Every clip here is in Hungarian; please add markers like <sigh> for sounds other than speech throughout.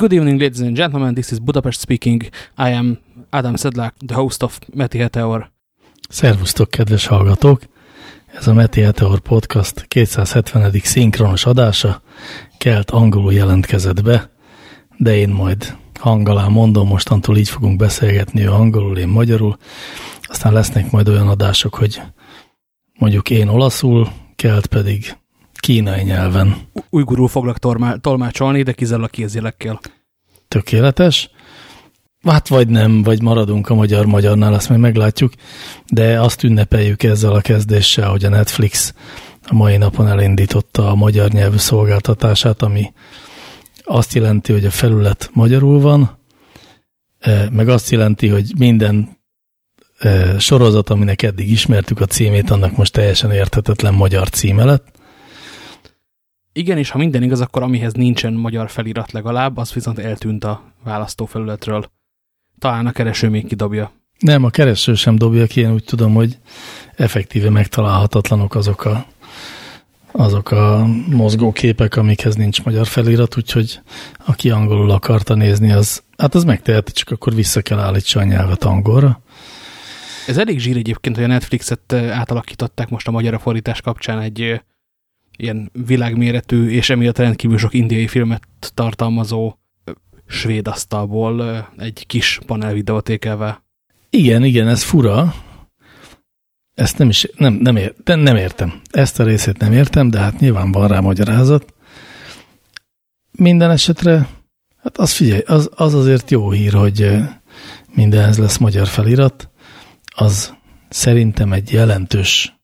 Good evening, ladies and gentlemen. This is Budapest speaking. I am Adam Sedlák, the host of Meti Heteor. Szervusztok, kedves hallgatók! Ez a Meti Heteor Podcast 270. szinkronos adása. Kelt angolul jelentkezett be, de én majd hangalán mondom, mostantól így fogunk beszélgetni, ő angolul, én magyarul. Aztán lesznek majd olyan adások, hogy mondjuk én olaszul, Kelt pedig kínai nyelven. Ujgurul foglak tolmácsolni, de kizárólag kézjelekkel. Tökéletes. Hát vagy nem, vagy maradunk a magyar-magyarnál, azt még meglátjuk, de azt ünnepeljük ezzel a kezdéssel, hogy a Netflix a mai napon elindította a magyar nyelvű szolgáltatását, ami azt jelenti, hogy a felület magyarul van, e, meg azt jelenti, hogy minden e, sorozat, aminek eddig ismertük a címét, annak most teljesen érthetetlen magyar címe lett. Igen, és ha minden igaz, akkor amihez nincsen magyar felirat legalább, az viszont eltűnt a választófelületről. Talán a kereső még kidobja. Nem, a kereső sem dobja ki, én úgy tudom, hogy effektíve megtalálhatatlanok azok a, azok a mozgóképek, amikhez nincs magyar felirat, úgyhogy aki angolul akarta nézni, az, hát az megteheti, csak akkor vissza kell állítsa a nyelvet angolra. Ez elég zsír egyébként, hogy a Netflixet átalakították most a magyar fordítás kapcsán egy ilyen világméretű és emiatt rendkívül sok indiai filmet tartalmazó svéd asztalból egy kis panel videótékelve. Igen, igen, ez fura. Ezt nem is, nem, nem, ér, nem értem. Ezt a részét nem értem, de hát nyilván van rá magyarázat. Minden esetre, hát az figyelj, az, az azért jó hír, hogy mindenhez lesz magyar felirat. Az szerintem egy jelentős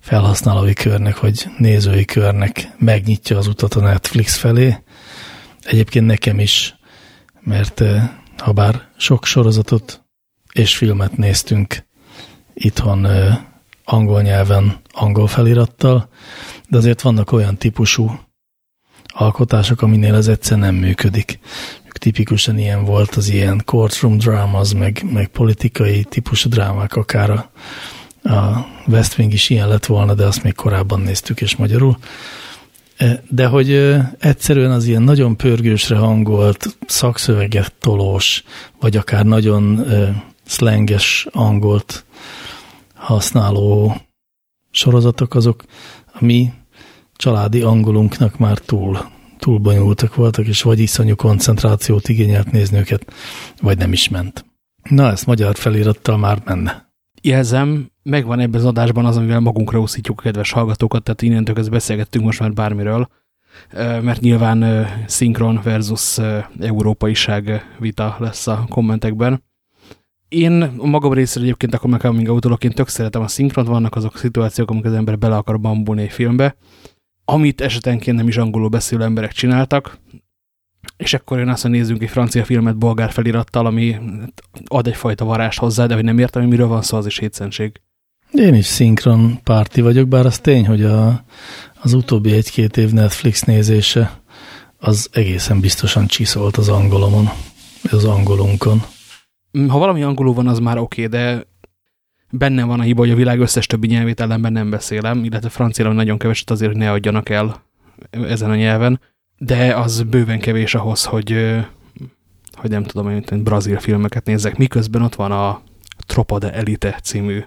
felhasználói körnek, vagy nézői körnek megnyitja az utat a Netflix felé. Egyébként nekem is, mert eh, ha bár sok sorozatot és filmet néztünk itthon eh, angol nyelven, angol felirattal, de azért vannak olyan típusú alkotások, aminél ez egyszer nem működik. Tipikusan ilyen volt az ilyen courtroom dramas, meg, meg politikai típusú drámák, akár a a West Wing is ilyen lett volna, de azt még korábban néztük, és magyarul. E, de hogy e, egyszerűen az ilyen nagyon pörgősre hangolt, szakszöveget tolós, vagy akár nagyon e, szlenges angolt használó sorozatok, azok a mi családi angolunknak már túl, túl bonyolultak voltak, és vagy iszonyú koncentrációt igényelt nézni őket, vagy nem is ment. Na, ezt magyar felirattal már menne jelzem, megvan ebben az adásban az, amivel magunkra úszítjuk a kedves hallgatókat, tehát innentől kezdve beszélgettünk most már bármiről, mert nyilván szinkron versus európaiság vita lesz a kommentekben. Én a magam részéről egyébként akkor meg coming out én tök szeretem a szinkront, vannak azok a szituációk, amikor az ember bele akar bambulni egy filmbe, amit esetenként nem is angolul beszélő emberek csináltak, és akkor jön azt, hogy nézzünk egy francia filmet bolgár felirattal, ami ad egyfajta varást hozzá, de hogy nem értem, hogy miről van szó, az is hétszentség. Én is szinkron párti vagyok, bár az tény, hogy a, az utóbbi egy-két év Netflix nézése az egészen biztosan csiszolt az angolomon, az angolunkon. Ha valami angolul van, az már oké, okay, de benne van a hiba, hogy a világ összes többi nyelvét ellenben nem beszélem, illetve franciául nagyon keveset azért, hogy ne adjanak el ezen a nyelven de az bőven kevés ahhoz, hogy, hogy nem tudom, hogy brazil filmeket nézzek, miközben ott van a Tropa de Elite című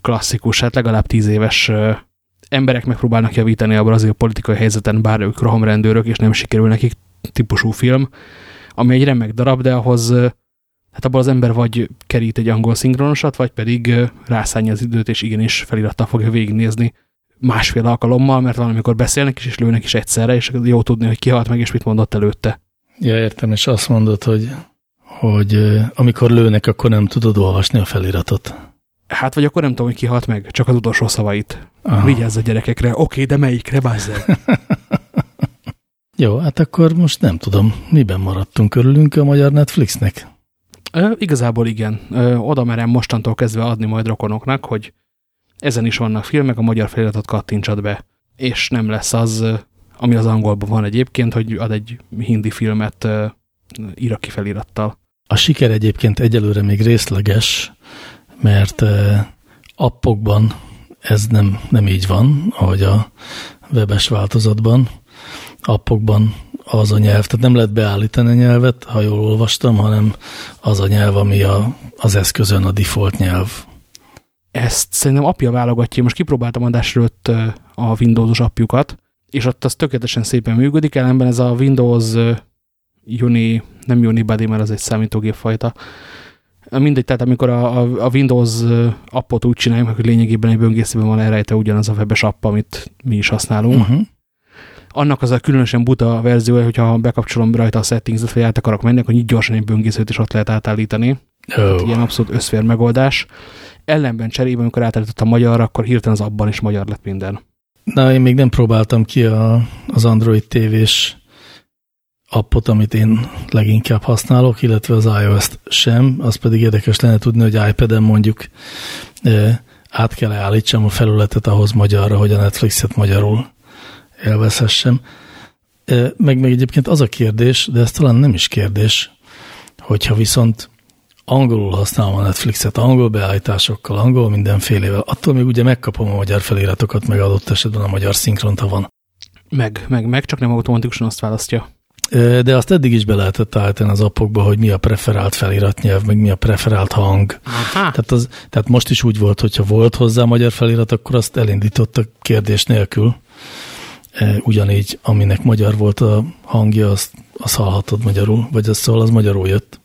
klasszikus, hát legalább tíz éves emberek megpróbálnak javítani a brazil politikai helyzeten, bár ők rohamrendőrök, és nem sikerül nekik típusú film, ami egy remek darab, de ahhoz hát abból az ember vagy kerít egy angol szinkronosat, vagy pedig rászánja az időt, és igenis felirattal fogja végignézni másfél alkalommal, mert valamikor beszélnek is, és lőnek is egyszerre, és jó tudni, hogy ki halt meg, és mit mondott előtte. Ja, értem, és azt mondod, hogy, hogy amikor lőnek, akkor nem tudod olvasni a feliratot. Hát, vagy akkor nem tudom, hogy ki halt meg, csak az utolsó szavait. Aha. Vigyázz a gyerekekre. Oké, de melyikre, bázzeg? <laughs> Jó, hát akkor most nem tudom, miben maradtunk, örülünk a magyar Netflixnek? Ö, igazából igen. Ö, oda merem mostantól kezdve adni majd rokonoknak, hogy ezen is vannak filmek, a magyar feliratot kattintsad be. És nem lesz az, ami az angolban van egyébként, hogy ad egy hindi filmet iraki felirattal. A siker egyébként egyelőre még részleges, mert appokban ez nem, nem így van, ahogy a webes változatban. Appokban az a nyelv, tehát nem lehet beállítani a nyelvet, ha jól olvastam, hanem az a nyelv, ami a, az eszközön a default nyelv. Ezt szerintem apja válogatja. Most kipróbáltam adás előtt a Windows-os apjukat, és ott az tökéletesen szépen működik, ellenben ez a Windows Uni, nem Unibody, mert az egy számítógép fajta. Mindegy, tehát amikor a, a, a Windows appot úgy csináljuk, hogy lényegében egy böngészőben van elrejtve ugyanaz a webes app, amit mi is használunk. Uh mhm. -huh. Annak az a különösen buta verzió, hogyha bekapcsolom rajta a settings-et, vagy át akarok menni, akkor így gyorsan egy böngészőt is ott lehet átállítani. Oh. ilyen abszolút összfér megoldás. Ellenben cserében, amikor átállítottam magyarra, akkor hirtelen az abban is magyar lett minden. Na, én még nem próbáltam ki a, az Android tévés appot, amit én leginkább használok, illetve az iOS-t sem, az pedig érdekes lenne tudni, hogy iPad-en mondjuk át kell állítsam a felületet ahhoz magyarra, hogy a Netflixet magyarul élvezhessem. Meg még egyébként az a kérdés, de ez talán nem is kérdés, hogyha viszont angolul használom a Netflixet, angol beállításokkal, angol mindenfélével, attól még ugye megkapom a magyar feliratokat, meg adott esetben a magyar szinkront, ha van. Meg, meg, meg, csak nem automatikusan azt választja. De azt eddig is be lehetett állítani az appokba, hogy mi a preferált feliratnyelv, meg mi a preferált hang. Aha. Tehát, az, tehát most is úgy volt, hogyha volt hozzá magyar felirat, akkor azt elindította kérdés nélkül. Ugyanígy, aminek magyar volt a hangja, azt, azt hallhatod magyarul, vagy az szól, az magyarul jött.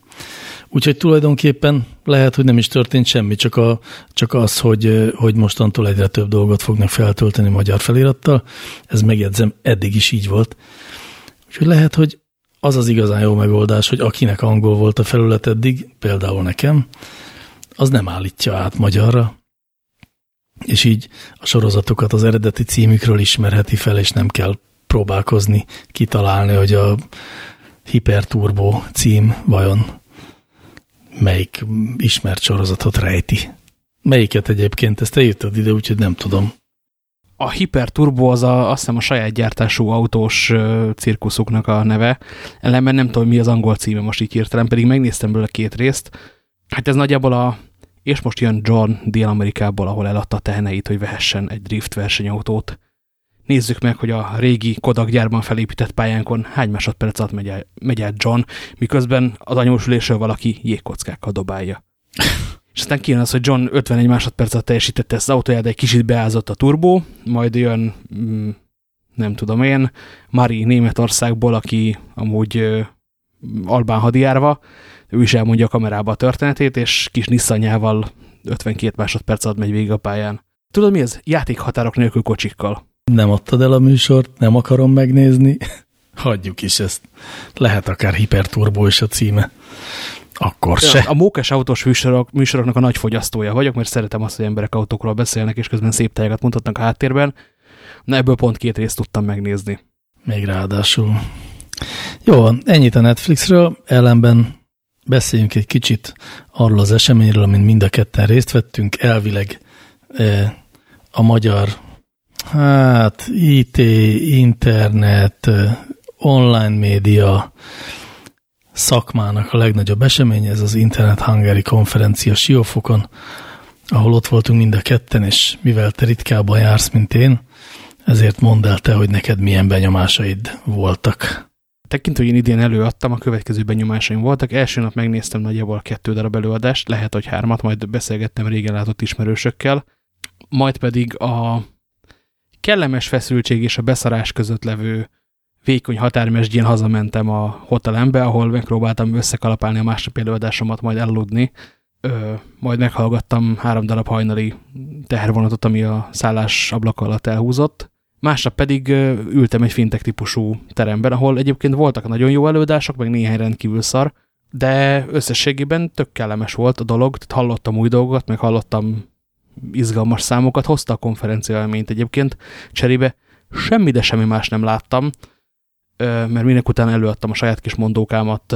Úgyhogy tulajdonképpen lehet, hogy nem is történt semmi, csak, a, csak az, hogy, hogy mostantól egyre több dolgot fognak feltölteni magyar felirattal. Ez megjegyzem, eddig is így volt. Úgyhogy lehet, hogy az az igazán jó megoldás, hogy akinek angol volt a felület eddig, például nekem, az nem állítja át magyarra, és így a sorozatokat az eredeti címükről ismerheti fel, és nem kell próbálkozni, kitalálni, hogy a Hyperturbo cím vajon melyik ismert sorozatot rejti. Melyiket egyébként, ezt te írtad ide, úgyhogy nem tudom a Hyperturbo az a, azt hiszem a saját gyártású autós cirkuszuknak a neve, ellenben nem tudom, mi az angol címe most így hirtelen, pedig megnéztem belőle két részt. Hát ez nagyjából a, és most jön John Dél-Amerikából, ahol eladta teheneit, hogy vehessen egy drift versenyautót. Nézzük meg, hogy a régi Kodak gyárban felépített pályánkon hány másodperc alatt megy, el, megy el John, miközben az anyósülésről valaki jégkockákkal dobálja <laughs> és aztán kijön az, hogy John 51 másodpercet teljesítette ezt az autóját, de egy kicsit beázott a turbó, majd jön, mm, nem tudom én, Mari Németországból, aki amúgy Albán hadijárva, ő is elmondja a kamerába a történetét, és kis nisszanyával 52 másodperc alatt megy végig a pályán. Tudod mi ez? Játékhatárok nélkül kocsikkal. Nem adtad el a műsort, nem akarom megnézni. Hagyjuk is ezt. Lehet akár hiperturbo is a címe. Akkor se. A mókes autós műsorok, műsoroknak a nagy fogyasztója vagyok, mert szeretem azt, hogy emberek autókról beszélnek, és közben szép tájakat mutatnak a háttérben. Na ebből pont két részt tudtam megnézni. Még ráadásul. Jó, ennyit a Netflixről, ellenben beszéljünk egy kicsit arról az eseményről, amin mind a ketten részt vettünk. Elvileg a magyar hát IT, internet, online média, szakmának a legnagyobb eseménye, ez az Internet Hungary konferencia Siófokon, ahol ott voltunk mind a ketten, és mivel te ritkábban jársz, mint én, ezért mondd el te, hogy neked milyen benyomásaid voltak. Tekintve, hogy én idén előadtam, a következő benyomásaim voltak. Első nap megnéztem nagyjából kettő darab előadást, lehet, hogy hármat, majd beszélgettem régen látott ismerősökkel. Majd pedig a kellemes feszültség és a beszarás között levő vékony határmesdjén hazamentem a hotelembe, ahol megpróbáltam összekalapálni a másnap előadásomat, majd elludni. Ö, majd meghallgattam három darab hajnali tehervonatot, ami a szállás ablak alatt elhúzott. Másnap pedig ültem egy fintek típusú teremben, ahol egyébként voltak nagyon jó előadások, meg néhány rendkívül szar, de összességében tök kellemes volt a dolog, tehát hallottam új dolgokat, meg hallottam izgalmas számokat, hozta a konferencia élményt egyébként, cserébe semmi, de semmi más nem láttam, mert minek után előadtam a saját kis mondókámat,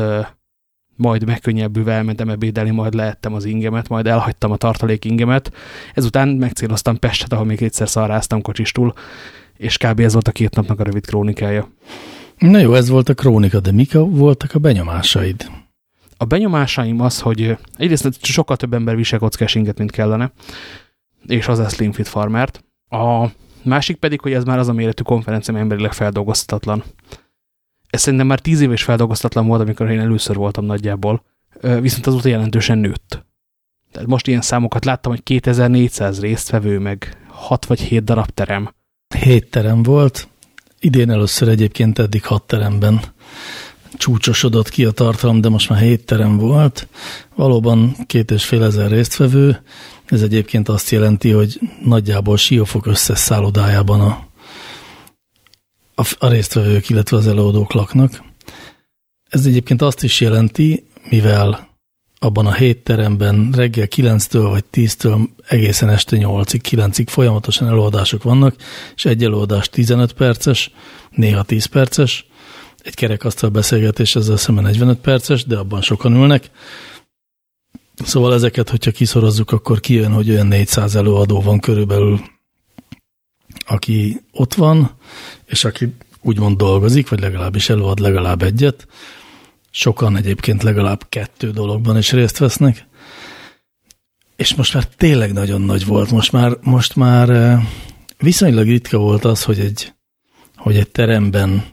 majd megkönnyebbülve elmentem ebédelni, majd leettem az ingemet, majd elhagytam a tartalék ingemet. Ezután megcéloztam Pestet, ahol még egyszer szarráztam kocsistul, és kb. ez volt a két napnak a rövid krónikája. Na jó, ez volt a krónika, de mik voltak a benyomásaid? A benyomásaim az, hogy egyrészt sokkal több ember visel kockás inget, mint kellene, és az a Slim Fit Farmert. A másik pedig, hogy ez már az a méretű konferencia, emberileg feldolgozhatatlan Ez szerintem már tíz év és feldolgoztatlan volt, amikor én először voltam nagyjából, viszont azóta jelentősen nőtt. Tehát most ilyen számokat láttam, hogy 2400 résztvevő, meg 6 vagy 7 darab terem. 7 terem volt, idén először egyébként eddig 6 teremben csúcsosodott ki a tartalom, de most már 7 terem volt. Valóban két és fél ezer résztvevő, ez egyébként azt jelenti, hogy nagyjából Siófok összes szállodájában a, a, résztvevők, illetve az előadók laknak. Ez egyébként azt is jelenti, mivel abban a hét teremben reggel 9-től vagy 10-től egészen este 8-ig, 9-ig folyamatosan előadások vannak, és egy előadás 15 perces, néha 10 perces, egy kerekasztal beszélgetés ezzel szemben 45 perces, de abban sokan ülnek. Szóval ezeket, hogyha kiszorozzuk, akkor kijön, hogy olyan 400 előadó van körülbelül, aki ott van, és aki úgymond dolgozik, vagy legalábbis előad legalább egyet, Sokan egyébként legalább kettő dologban is részt vesznek. És most már tényleg nagyon nagy volt. Most már, most már eh, viszonylag ritka volt az, hogy egy, hogy egy teremben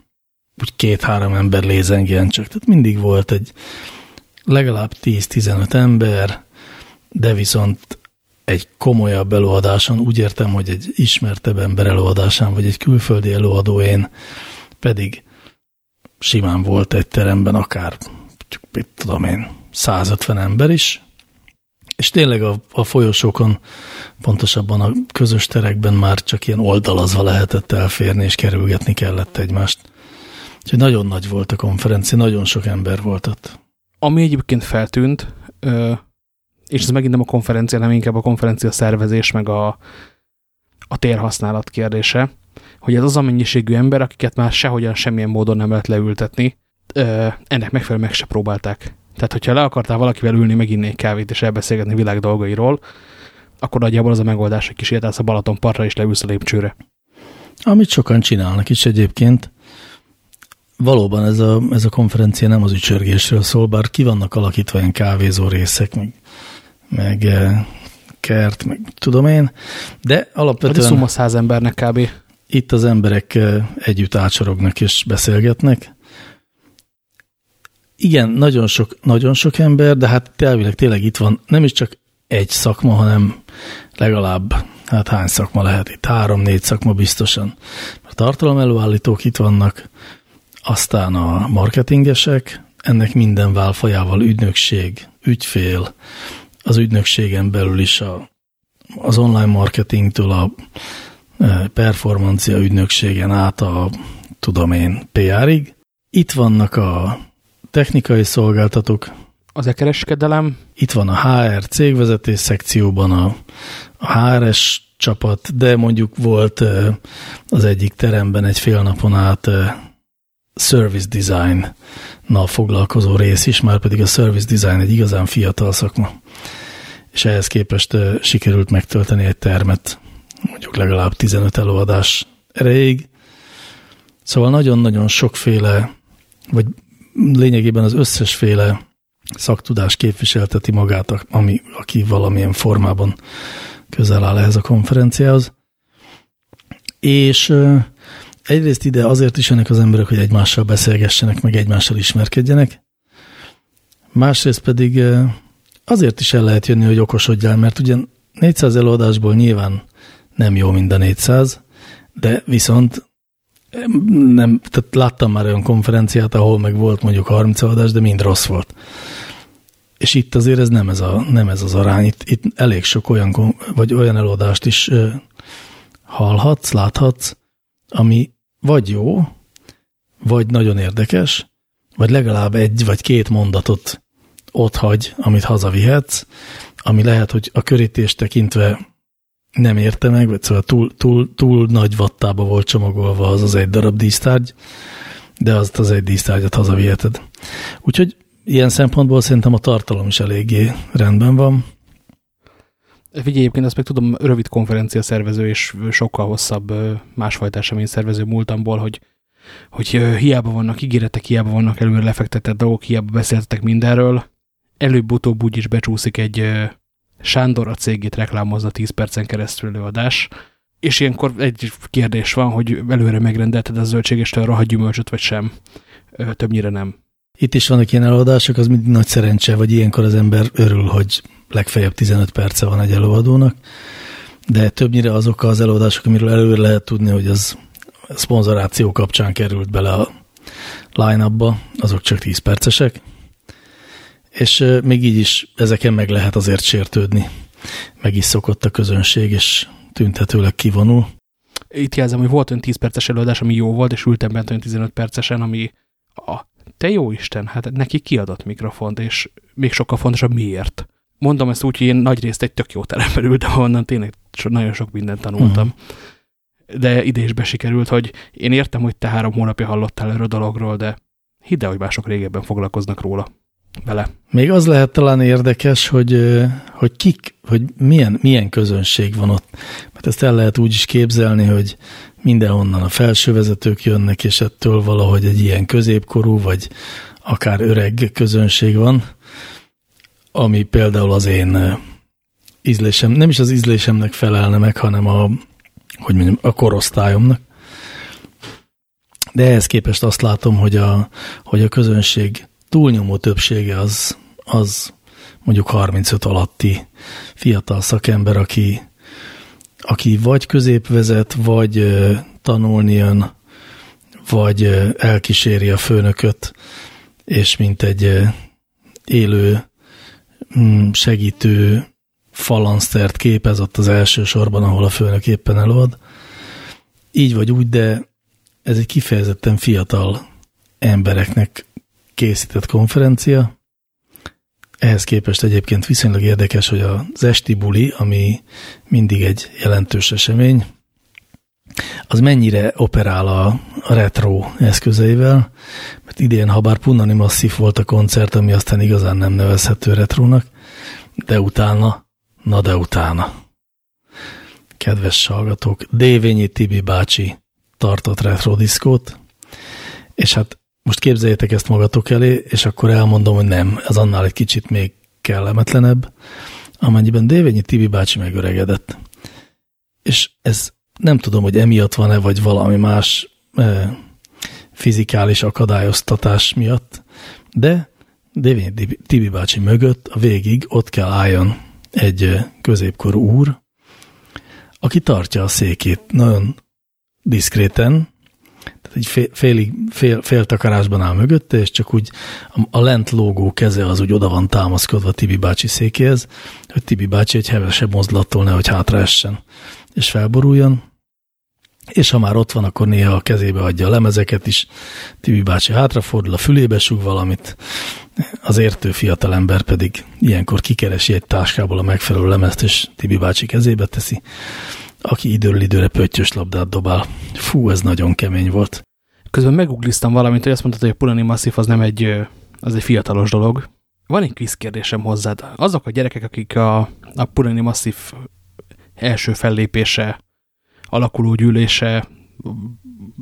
úgy két-három ember lézengjen csak. Tehát mindig volt egy legalább 10-15 ember, de viszont egy komolyabb előadáson, úgy értem, hogy egy ismertebb ember előadásán, vagy egy külföldi előadóén pedig simán volt egy teremben akár, mit tudom én, 150 ember is, és tényleg a, a folyosókon, pontosabban a közös terekben már csak ilyen oldalazva lehetett elférni, és kerülgetni kellett egymást. Úgyhogy nagyon nagy volt a konferencia, nagyon sok ember volt ott. Ami egyébként feltűnt, és ez megint nem a konferencia, nem inkább a konferencia szervezés, meg a, a térhasználat kérdése, hogy ez az a mennyiségű ember, akiket már sehogyan semmilyen módon nem lehet leültetni, ennek megfelelően meg se próbálták. Tehát, hogyha le akartál valakivel ülni, meginni egy kávét és elbeszélgetni világ dolgairól, akkor nagyjából az a megoldás, hogy kísértálsz a Balaton partra és leülsz a lépcsőre. Amit sokan csinálnak is egyébként. Valóban ez a, ez a konferencia nem az ücsörgésről szól, bár ki vannak alakítva ilyen kávézó részek, meg, meg kert, meg tudom én, de alapvetően... Hát szumma száz embernek kb. Itt az emberek együtt átsorognak és beszélgetnek. Igen, nagyon sok, nagyon sok ember, de hát elvileg tényleg itt van nem is csak egy szakma, hanem legalább, hát hány szakma lehet itt? Három-négy szakma biztosan. A tartalom előállítók itt vannak, aztán a marketingesek, ennek minden válfajával ügynökség, ügyfél, az ügynökségen belül is a, az online marketingtől a performancia ügynökségen át a, tudom én, PR-ig. Itt vannak a technikai szolgáltatók. Az e-kereskedelem. Itt van a HR cégvezetés szekcióban a, a HRS csapat, de mondjuk volt az egyik teremben egy fél napon át service design-nal foglalkozó rész is, már pedig a service design egy igazán fiatal szakma. És ehhez képest sikerült megtölteni egy termet mondjuk legalább 15 előadás erejéig. Szóval nagyon-nagyon sokféle, vagy lényegében az összesféle szaktudás képviselteti magát, ami, aki valamilyen formában közel áll ehhez a konferenciához. És egyrészt ide azért is jönnek az emberek, hogy egymással beszélgessenek, meg egymással ismerkedjenek. Másrészt pedig azért is el lehet jönni, hogy okosodjál, mert ugye 400 előadásból nyilván nem jó mind a 400, de viszont nem, tehát láttam már olyan konferenciát, ahol meg volt mondjuk 30 adás, de mind rossz volt. És itt azért ez nem ez, a, nem ez az arány. Itt, itt elég sok olyan, vagy olyan előadást is hallhatsz, láthatsz, ami vagy jó, vagy nagyon érdekes, vagy legalább egy vagy két mondatot ott hagy, amit hazavihetsz, ami lehet, hogy a körítést tekintve nem érte meg, vagy szóval túl, túl, túl nagy vattába volt csomagolva az az egy darab dísztárgy, de azt az egy dísztárgyat hazaviheted. Úgyhogy ilyen szempontból szerintem a tartalom is eléggé rendben van. Figyelj, egyébként azt meg tudom, rövid konferencia szervező és sokkal hosszabb másfajta esemény szervező múltamból, hogy, hogy hiába vannak ígéretek, hiába vannak előre lefektetett dolgok, hiába beszéltetek mindenről, előbb-utóbb úgy is becsúszik egy Sándor a cégét reklámozza 10 percen keresztül előadás, és ilyenkor egy kérdés van, hogy előre megrendelted a zöldségestől a gyümölcsöt, vagy sem. többnyire nem. Itt is vannak ilyen előadások, az mindig nagy szerencse, vagy ilyenkor az ember örül, hogy legfeljebb 15 perce van egy előadónak, de többnyire azok az előadások, amiről előre lehet tudni, hogy az szponzoráció kapcsán került bele a line azok csak 10 percesek, és még így is ezeken meg lehet azért sértődni. Meg is szokott a közönség, és tüntetőleg kivonul. Itt jelzem, hogy volt olyan 10 perces előadás, ami jó volt, és ültem bent olyan 15 percesen, ami a te jó Isten, hát neki kiadott mikrofont, és még sokkal fontosabb miért. Mondom ezt úgy, hogy én nagy részt egy tök jó teremben ültem, onnan tényleg nagyon sok mindent tanultam. Uh -huh. De ide is besikerült, hogy én értem, hogy te három hónapja hallottál erről a dologról, de hidd el, hogy mások régebben foglalkoznak róla vele. Még az lehet talán érdekes, hogy, hogy kik, hogy milyen, milyen közönség van ott. Mert ezt el lehet úgy is képzelni, hogy mindenhonnan a felsővezetők jönnek, és ettől valahogy egy ilyen középkorú, vagy akár öreg közönség van, ami például az én ízlésem, nem is az ízlésemnek felelne meg, hanem a, hogy mondjam, a korosztályomnak. De ehhez képest azt látom, hogy a, hogy a közönség túlnyomó többsége az, az mondjuk 35 alatti fiatal szakember, aki, aki vagy középvezet, vagy tanulni jön, vagy elkíséri a főnököt, és mint egy élő segítő falansztert képez ott az első sorban, ahol a főnök éppen előad. Így vagy úgy, de ez egy kifejezetten fiatal embereknek készített konferencia. Ehhez képest egyébként viszonylag érdekes, hogy az esti buli, ami mindig egy jelentős esemény, az mennyire operál a, a retro eszközeivel, mert idén, ha bár Punani Masszív volt a koncert, ami aztán igazán nem nevezhető retrónak, de utána, na de utána. Kedves hallgatók, Dévényi Tibi bácsi tartott retro diszkót, és hát most képzeljétek ezt magatok elé, és akkor elmondom, hogy nem, ez annál egy kicsit még kellemetlenebb, amennyiben Dévényi Tibi bácsi megöregedett. És ez nem tudom, hogy emiatt van-e, vagy valami más e, fizikális akadályoztatás miatt, de Dévényi Tibi bácsi mögött a végig ott kell álljon egy középkorú úr, aki tartja a székét nagyon diszkréten, tehát egy fél, félig, fél, fél takarásban áll mögötte, és csak úgy a, lent lógó keze az úgy oda van támaszkodva Tibi bácsi székéhez, hogy Tibi bácsi egy hevesebb mozdulattól nehogy hátra essen, és felboruljon, és ha már ott van, akkor néha a kezébe adja a lemezeket is, Tibi bácsi hátrafordul, a fülébe súg valamit, az értő fiatalember pedig ilyenkor kikeresi egy táskából a megfelelő lemezt, és Tibi bácsi kezébe teszi, aki időről időre pöttyös labdát dobál. Fú, ez nagyon kemény volt. Közben megugliztam valamit, hogy azt mondtad, hogy a Pulani Massive az nem egy, az egy fiatalos dolog. Van egy kvíz kérdésem hozzád. Azok a gyerekek, akik a, a Pulani Massive első fellépése, alakuló gyűlése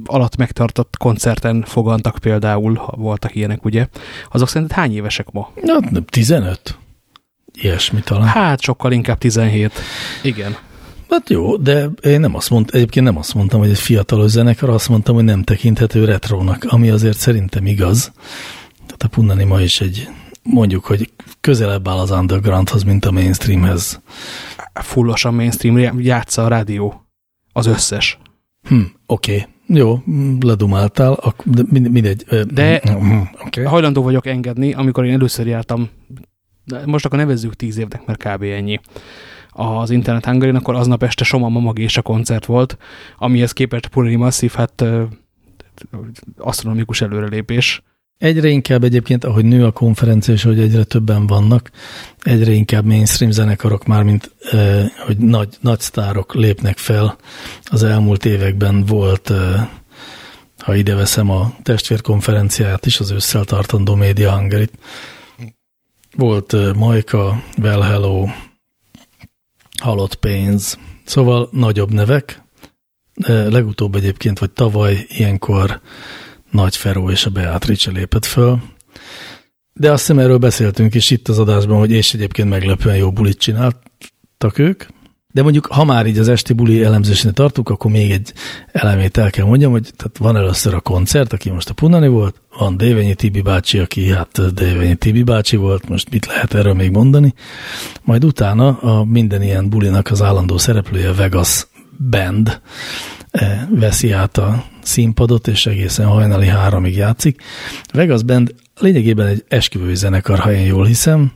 alatt megtartott koncerten fogantak például, ha voltak ilyenek, ugye, azok szerinted hány évesek ma? Na, 15. Ilyesmi talán. Hát sokkal inkább 17. Igen. Hát jó, de én nem azt mondtam, egyébként nem azt mondtam, hogy egy fiatal zenekar, azt mondtam, hogy nem tekinthető retrónak, ami azért szerintem igaz. Tehát a Punnani ma is egy, mondjuk, hogy közelebb áll az undergroundhoz, mint a mainstreamhez. Fullosan mainstream, játsza a rádió. Az összes. Hm, oké. Okay. Jó, ledumáltál, de mindegy. De hm, okay. hajlandó vagyok engedni, amikor én először jártam, de most akkor nevezzük tíz évnek, mert kb. ennyi az Internet hungary akkor aznap este Soma Mamag és a koncert volt, amihez képest Purani Massive, hát asztronomikus előrelépés. Egyre inkább egyébként, ahogy nő a konferencia, és hogy egyre többen vannak, egyre inkább mainstream zenekarok már, mint eh, hogy nagy, nagy sztárok lépnek fel. Az elmúlt években volt, eh, ha ide veszem a testvérkonferenciát is, az ősszel tartandó Media hungary Volt eh, Majka, Well Hello, halott pénz. Szóval nagyobb nevek. Legutóbb egyébként, vagy tavaly ilyenkor Nagy Feró és a Beatrice lépett föl. De azt hiszem erről beszéltünk is itt az adásban, hogy és egyébként meglepően jó bulit csináltak ők. De mondjuk, ha már így az esti buli elemzésnél tartunk, akkor még egy elemét el kell mondjam, hogy tehát van először a koncert, aki most a Punani volt, van Dévényi Tibi bácsi, aki hát Dévényi Tibi bácsi volt, most mit lehet erről még mondani. Majd utána a minden ilyen bulinak az állandó szereplője Vegas Band veszi át a színpadot, és egészen hajnali háromig játszik. Vegas Band lényegében egy esküvői zenekar, ha én jól hiszem,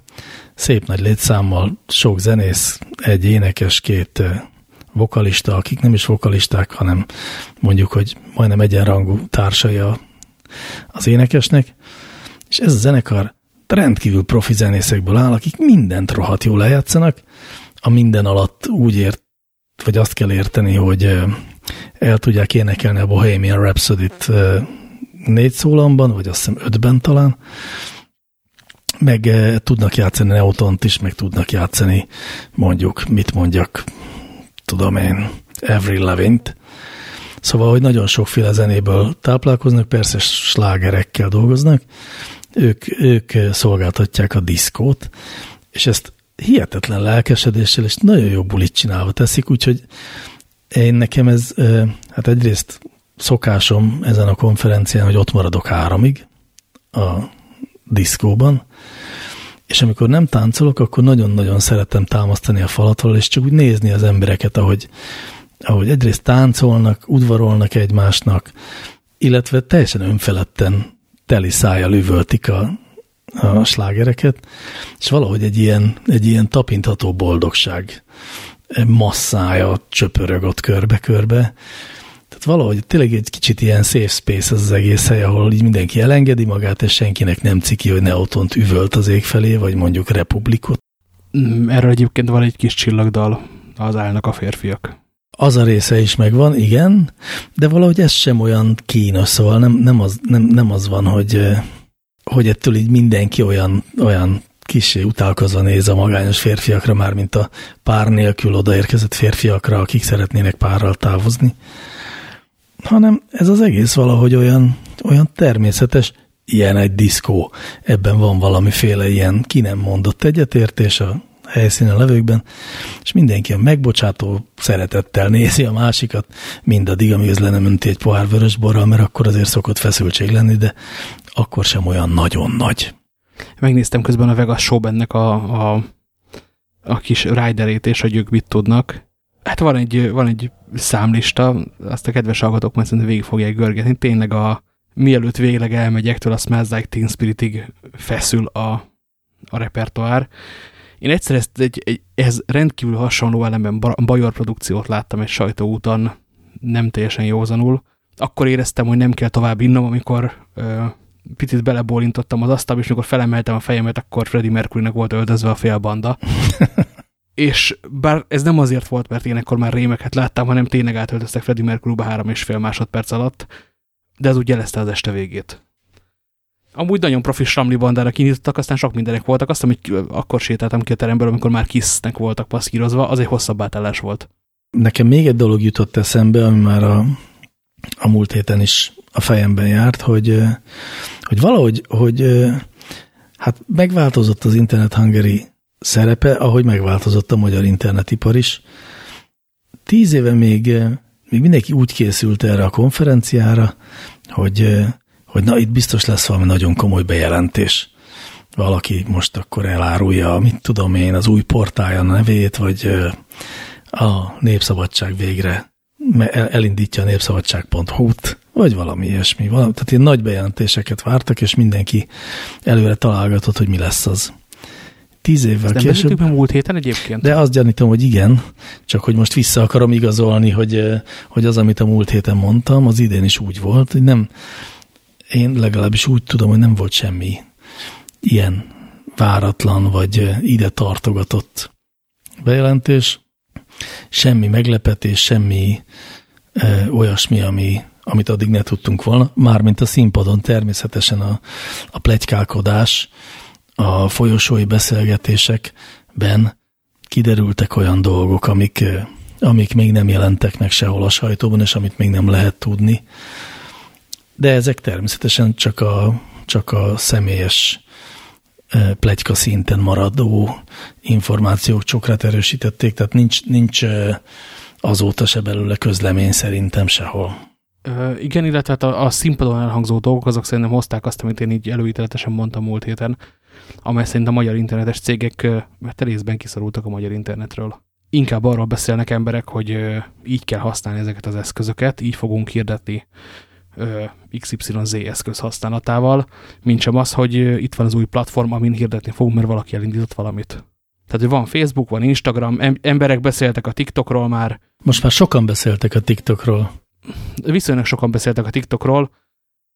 szép nagy létszámmal, sok zenész, egy énekes, két vokalista, akik nem is vokalisták, hanem mondjuk, hogy majdnem egyenrangú társai az énekesnek, és ez a zenekar rendkívül profi zenészekből áll, akik mindent rohadt jól lejátszanak, a minden alatt úgy ért, vagy azt kell érteni, hogy el tudják énekelni a Bohemian Rhapsody-t négy szólamban, vagy azt hiszem ötben talán, meg tudnak játszani Neotont is, meg tudnak játszani mondjuk, mit mondjak, tudom én, Every Levint. Szóval, hogy nagyon sokféle zenéből táplálkoznak, persze slágerekkel dolgoznak, ők, ők szolgáltatják a diszkót, és ezt hihetetlen lelkesedéssel és nagyon jó bulit csinálva teszik, úgyhogy én nekem ez, hát egyrészt szokásom ezen a konferencián, hogy ott maradok háromig a diszkóban, és amikor nem táncolok, akkor nagyon-nagyon szeretem támasztani a falatról, és csak úgy nézni az embereket, ahogy, ahogy egyrészt táncolnak, udvarolnak egymásnak, illetve teljesen önfeledten teli szájjal üvöltik a, a slágereket, és valahogy egy ilyen, egy ilyen tapintható boldogság masszája csöpörög ott körbe-körbe, tehát valahogy tényleg egy kicsit ilyen safe space az, az egész hely, ahol így mindenki elengedi magát, és senkinek nem ciki, hogy Neotont üvölt az ég felé, vagy mondjuk Republikot. Mm, erről egyébként van egy kis csillagdal, az állnak a férfiak. Az a része is megvan, igen, de valahogy ez sem olyan kínos, szóval nem, nem, az, nem, nem az van, hogy, hogy ettől így mindenki olyan, olyan kisé utálkozva néz a magányos férfiakra, már mint a pár nélkül odaérkezett férfiakra, akik szeretnének párral távozni, hanem ez az egész valahogy olyan, olyan természetes, ilyen egy diszkó. Ebben van valamiféle ilyen ki nem mondott egyetértés a helyszínen levőkben, és mindenki a megbocsátó szeretettel nézi a másikat, mindaddig, amíg ez le nem önti egy pohár vörösborral, mert akkor azért szokott feszültség lenni, de akkor sem olyan nagyon nagy. Megnéztem közben a Vegas show a, a, a kis riderét, és hogy ők mit tudnak, Hát van egy, van egy számlista, azt a kedves hallgatók majd szerintem végig fogják görgetni. Tényleg a mielőtt végleg elmegyek től a Smells Like Teen Spiritig feszül a, a repertoár. Én egyszer ezt egy, egy, ez rendkívül hasonló elemben bajor produkciót láttam egy sajtóúton, nem teljesen józanul. Akkor éreztem, hogy nem kell tovább innom, amikor ö, picit belebólintottam az asztalba, és amikor felemeltem a fejemet, akkor Freddie Mercury-nak volt öltözve a félbanda. <laughs> és bár ez nem azért volt, mert én ekkor már rémeket láttam, hanem tényleg átöltöztek Freddie Mercury-ba három és fél másodperc alatt, de ez úgy jelezte az este végét. Amúgy nagyon profi Sramli bandára kinyitottak, aztán sok mindenek voltak. Azt, hogy akkor sétáltam ki a teremből, amikor már Kissnek voltak paszkírozva, az egy hosszabb átállás volt. Nekem még egy dolog jutott eszembe, ami már a, a múlt héten is a fejemben járt, hogy, hogy valahogy, hogy hát megváltozott az Internet Hungary szerepe, ahogy megváltozott a magyar internetipar is. Tíz éve még, még mindenki úgy készült erre a konferenciára, hogy, hogy na itt biztos lesz valami nagyon komoly bejelentés. Valaki most akkor elárulja, mit tudom én, az új portálja nevét, vagy a Népszabadság végre elindítja a népszabadság.hu-t, vagy valami ilyesmi. Valami, tehát ilyen nagy bejelentéseket vártak, és mindenki előre találgatott, hogy mi lesz az tíz évvel Ezt később. Nem múlt héten egyébként? De azt gyanítom, hogy igen, csak hogy most vissza akarom igazolni, hogy, hogy az, amit a múlt héten mondtam, az idén is úgy volt, hogy nem, én legalábbis úgy tudom, hogy nem volt semmi ilyen váratlan, vagy ide tartogatott bejelentés, semmi meglepetés, semmi ö, olyasmi, ami, amit addig ne tudtunk volna, mármint a színpadon természetesen a, a plegykálkodás, a folyosói beszélgetésekben kiderültek olyan dolgok, amik, amik még nem jelentek meg sehol a sajtóban, és amit még nem lehet tudni. De ezek természetesen csak a, csak a személyes plegyka szinten maradó információk csokrát erősítették, tehát nincs, nincs azóta se belőle közlemény szerintem sehol. Igen, illetve hát a, a színpadon elhangzó dolgok, azok szerintem hozták azt, amit én így előíteletesen mondtam múlt héten, amely szerint a magyar internetes cégek mert kiszorultak a magyar internetről. Inkább arról beszélnek emberek, hogy így kell használni ezeket az eszközöket, így fogunk hirdetni XYZ eszköz használatával, mint sem az, hogy itt van az új platform, amin hirdetni fogunk, mert valaki elindított valamit. Tehát, hogy van Facebook, van Instagram, emberek beszéltek a TikTokról már. Most már sokan beszéltek a TikTokról. Viszonylag sokan beszéltek a TikTokról,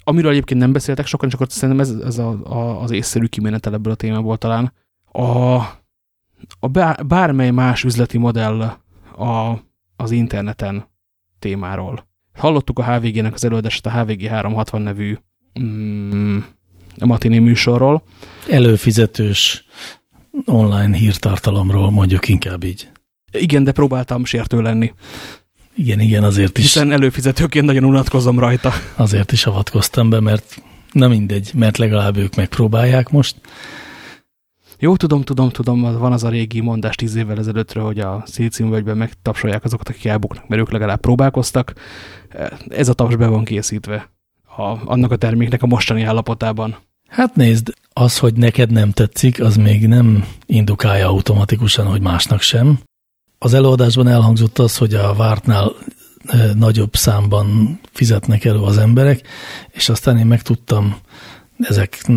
amiről egyébként nem beszéltek sokan, csak ott szerintem ez, ez a, a, az észszerű kimenetel ebből a témából talán. A, a bármely más üzleti modell a, az interneten témáról. Hallottuk a HVG-nek az előadását a HVG 360 nevű mm, matiné műsorról. Előfizetős online hírtartalomról mondjuk inkább így. Igen, de próbáltam sértő lenni. Igen, igen, azért is. Hiszen előfizetőként nagyon unatkozom rajta. Azért is avatkoztam be, mert nem mindegy, mert legalább ők megpróbálják most. Jó, tudom, tudom, tudom, van az a régi mondás tíz évvel ezelőttről, hogy a Szilíciumvölgyben megtapsolják azokat, akik elbuknak, mert ők legalább próbálkoztak. Ez a taps be van készítve a, annak a terméknek a mostani állapotában. Hát nézd, az, hogy neked nem tetszik, az még nem indukálja automatikusan, hogy másnak sem. Az előadásban elhangzott az, hogy a vártnál nagyobb számban fizetnek elő az emberek, és aztán én megtudtam ezek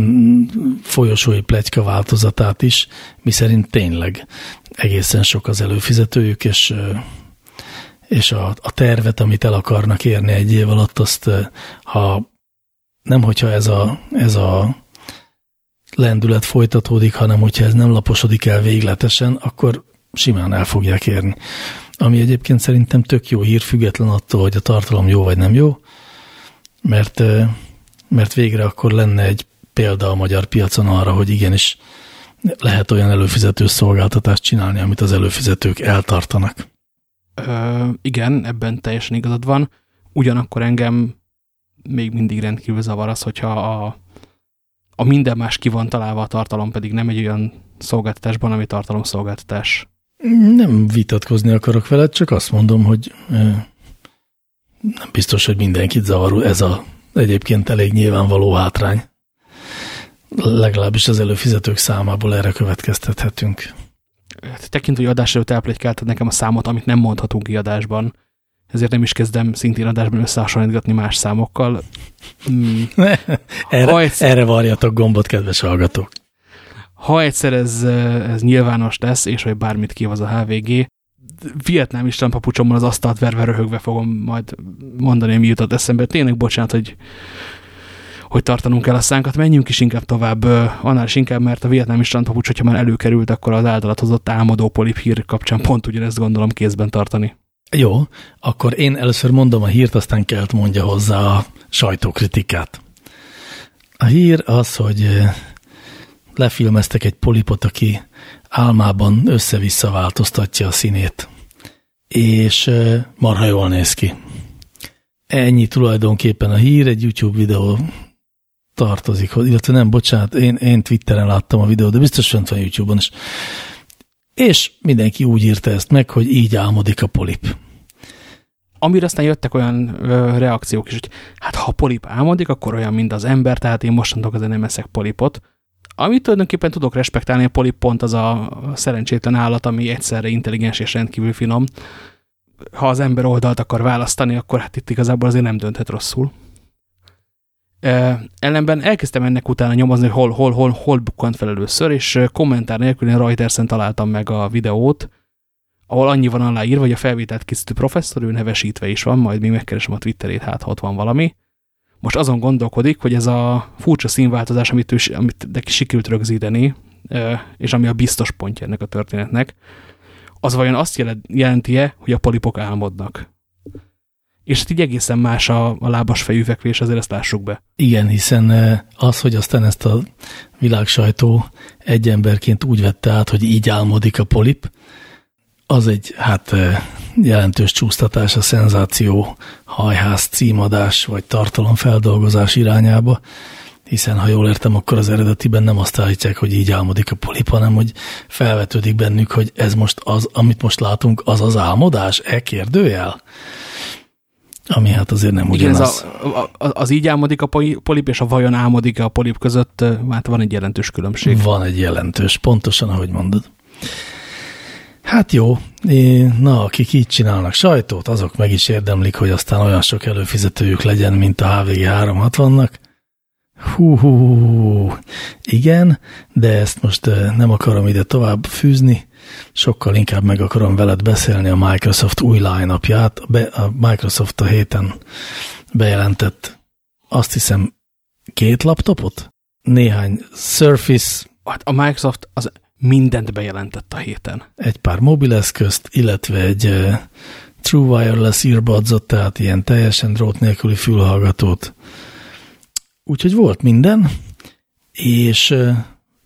folyosói plegyka változatát is, miszerint tényleg egészen sok az előfizetőjük, és, és a, a tervet, amit el akarnak érni egy év alatt, azt ha nem hogyha ez a, ez a lendület folytatódik, hanem hogyha ez nem laposodik el végletesen, akkor simán el fogják érni. Ami egyébként szerintem tök jó hír, független attól, hogy a tartalom jó vagy nem jó, mert mert végre akkor lenne egy példa a magyar piacon arra, hogy igenis lehet olyan előfizető szolgáltatást csinálni, amit az előfizetők eltartanak. Ö, igen, ebben teljesen igazad van. Ugyanakkor engem még mindig rendkívül zavar az, hogyha a, a minden más ki van találva, a tartalom pedig nem egy olyan szolgáltatásban, ami tartalomszolgáltatás. Nem vitatkozni akarok veled, csak azt mondom, hogy nem biztos, hogy mindenkit zavarul ez a egyébként elég nyilvánvaló hátrány. Legalábbis az előfizetők számából erre következtethetünk. Tekintő, hogy adás előtt elplegykáltad nekem a számot, amit nem mondhatunk kiadásban, ezért nem is kezdem szintén adásban összehasonlítgatni más számokkal. Mm. erre, egyszer, erre varjatok gombot, kedves hallgatók. Ha egyszer ez, ez nyilvános lesz, és hogy bármit kihoz a HVG, vietnám is papucsommal az asztalt verve röhögve fogom majd mondani, mi jutott eszembe. Tényleg bocsánat, hogy, hogy tartanunk kell a szánkat, menjünk is inkább tovább, annál is inkább, mert a vietnámi strandpapucs, hogyha már előkerült, akkor az áldalat hozott álmodó polip hír kapcsán pont ugyanezt gondolom kézben tartani. Jó, akkor én először mondom a hírt, aztán kell mondja hozzá a sajtókritikát. A hír az, hogy lefilmeztek egy polipot, aki álmában össze-vissza változtatja a színét. És marha jól néz ki. Ennyi tulajdonképpen a hír, egy YouTube videó tartozik, illetve nem, bocsánat, én, én Twitteren láttam a videót, de biztos fent van YouTube-on is. És mindenki úgy írta ezt meg, hogy így álmodik a polip. Amire aztán jöttek olyan ö, reakciók is, hogy hát ha a polip álmodik, akkor olyan, mint az ember, tehát én mostantól azért nem eszek polipot. Amit tulajdonképpen tudok respektálni, a polip pont az a szerencsétlen állat, ami egyszerre intelligens és rendkívül finom. Ha az ember oldalt akar választani, akkor hát itt igazából azért nem dönthet rosszul. E, ellenben elkezdtem ennek utána nyomozni, hogy hol, hol, hol, hol bukkant fel először, és kommentár nélkül én Reutersen találtam meg a videót, ahol annyi van aláírva, hogy a felvételt készítő professzor, ő nevesítve is van, majd még megkeresem a Twitterét, hát ha ott van valami most azon gondolkodik, hogy ez a furcsa színváltozás, amit, ő, amit neki sikerült rögzíteni, és ami a biztos pontja ennek a történetnek, az vajon azt jelenti-e, hogy a polipok álmodnak? És hát így egészen más a, a lábas fejüvekvés, azért ezt lássuk be. Igen, hiszen az, hogy aztán ezt a világsajtó egy emberként úgy vette át, hogy így álmodik a polip, az egy hát jelentős csúsztatás a szenzáció hajház címadás vagy tartalomfeldolgozás irányába, hiszen ha jól értem, akkor az eredetiben nem azt állítják, hogy így álmodik a polip, hanem hogy felvetődik bennük, hogy ez most az, amit most látunk, az az álmodás? E kérdőjel? Ami hát azért nem Igen, ugyanaz. Ez a, a, az így álmodik a polip, és a vajon álmodik-e a polip között, hát van egy jelentős különbség. Van egy jelentős, pontosan ahogy mondod. Hát jó, na, akik így csinálnak sajtót, azok meg is érdemlik, hogy aztán olyan sok előfizetőjük legyen, mint a HVG 360-nak. Hú, hú, hú, igen, de ezt most nem akarom ide tovább fűzni, sokkal inkább meg akarom veled beszélni a Microsoft új line-upját. A Microsoft a héten bejelentett azt hiszem két laptopot, néhány Surface. Hát a Microsoft az mindent bejelentett a héten. Egy pár mobileszközt, illetve egy uh, True Wireless earbuds tehát ilyen teljesen drót nélküli fülhallgatót. Úgyhogy volt minden, és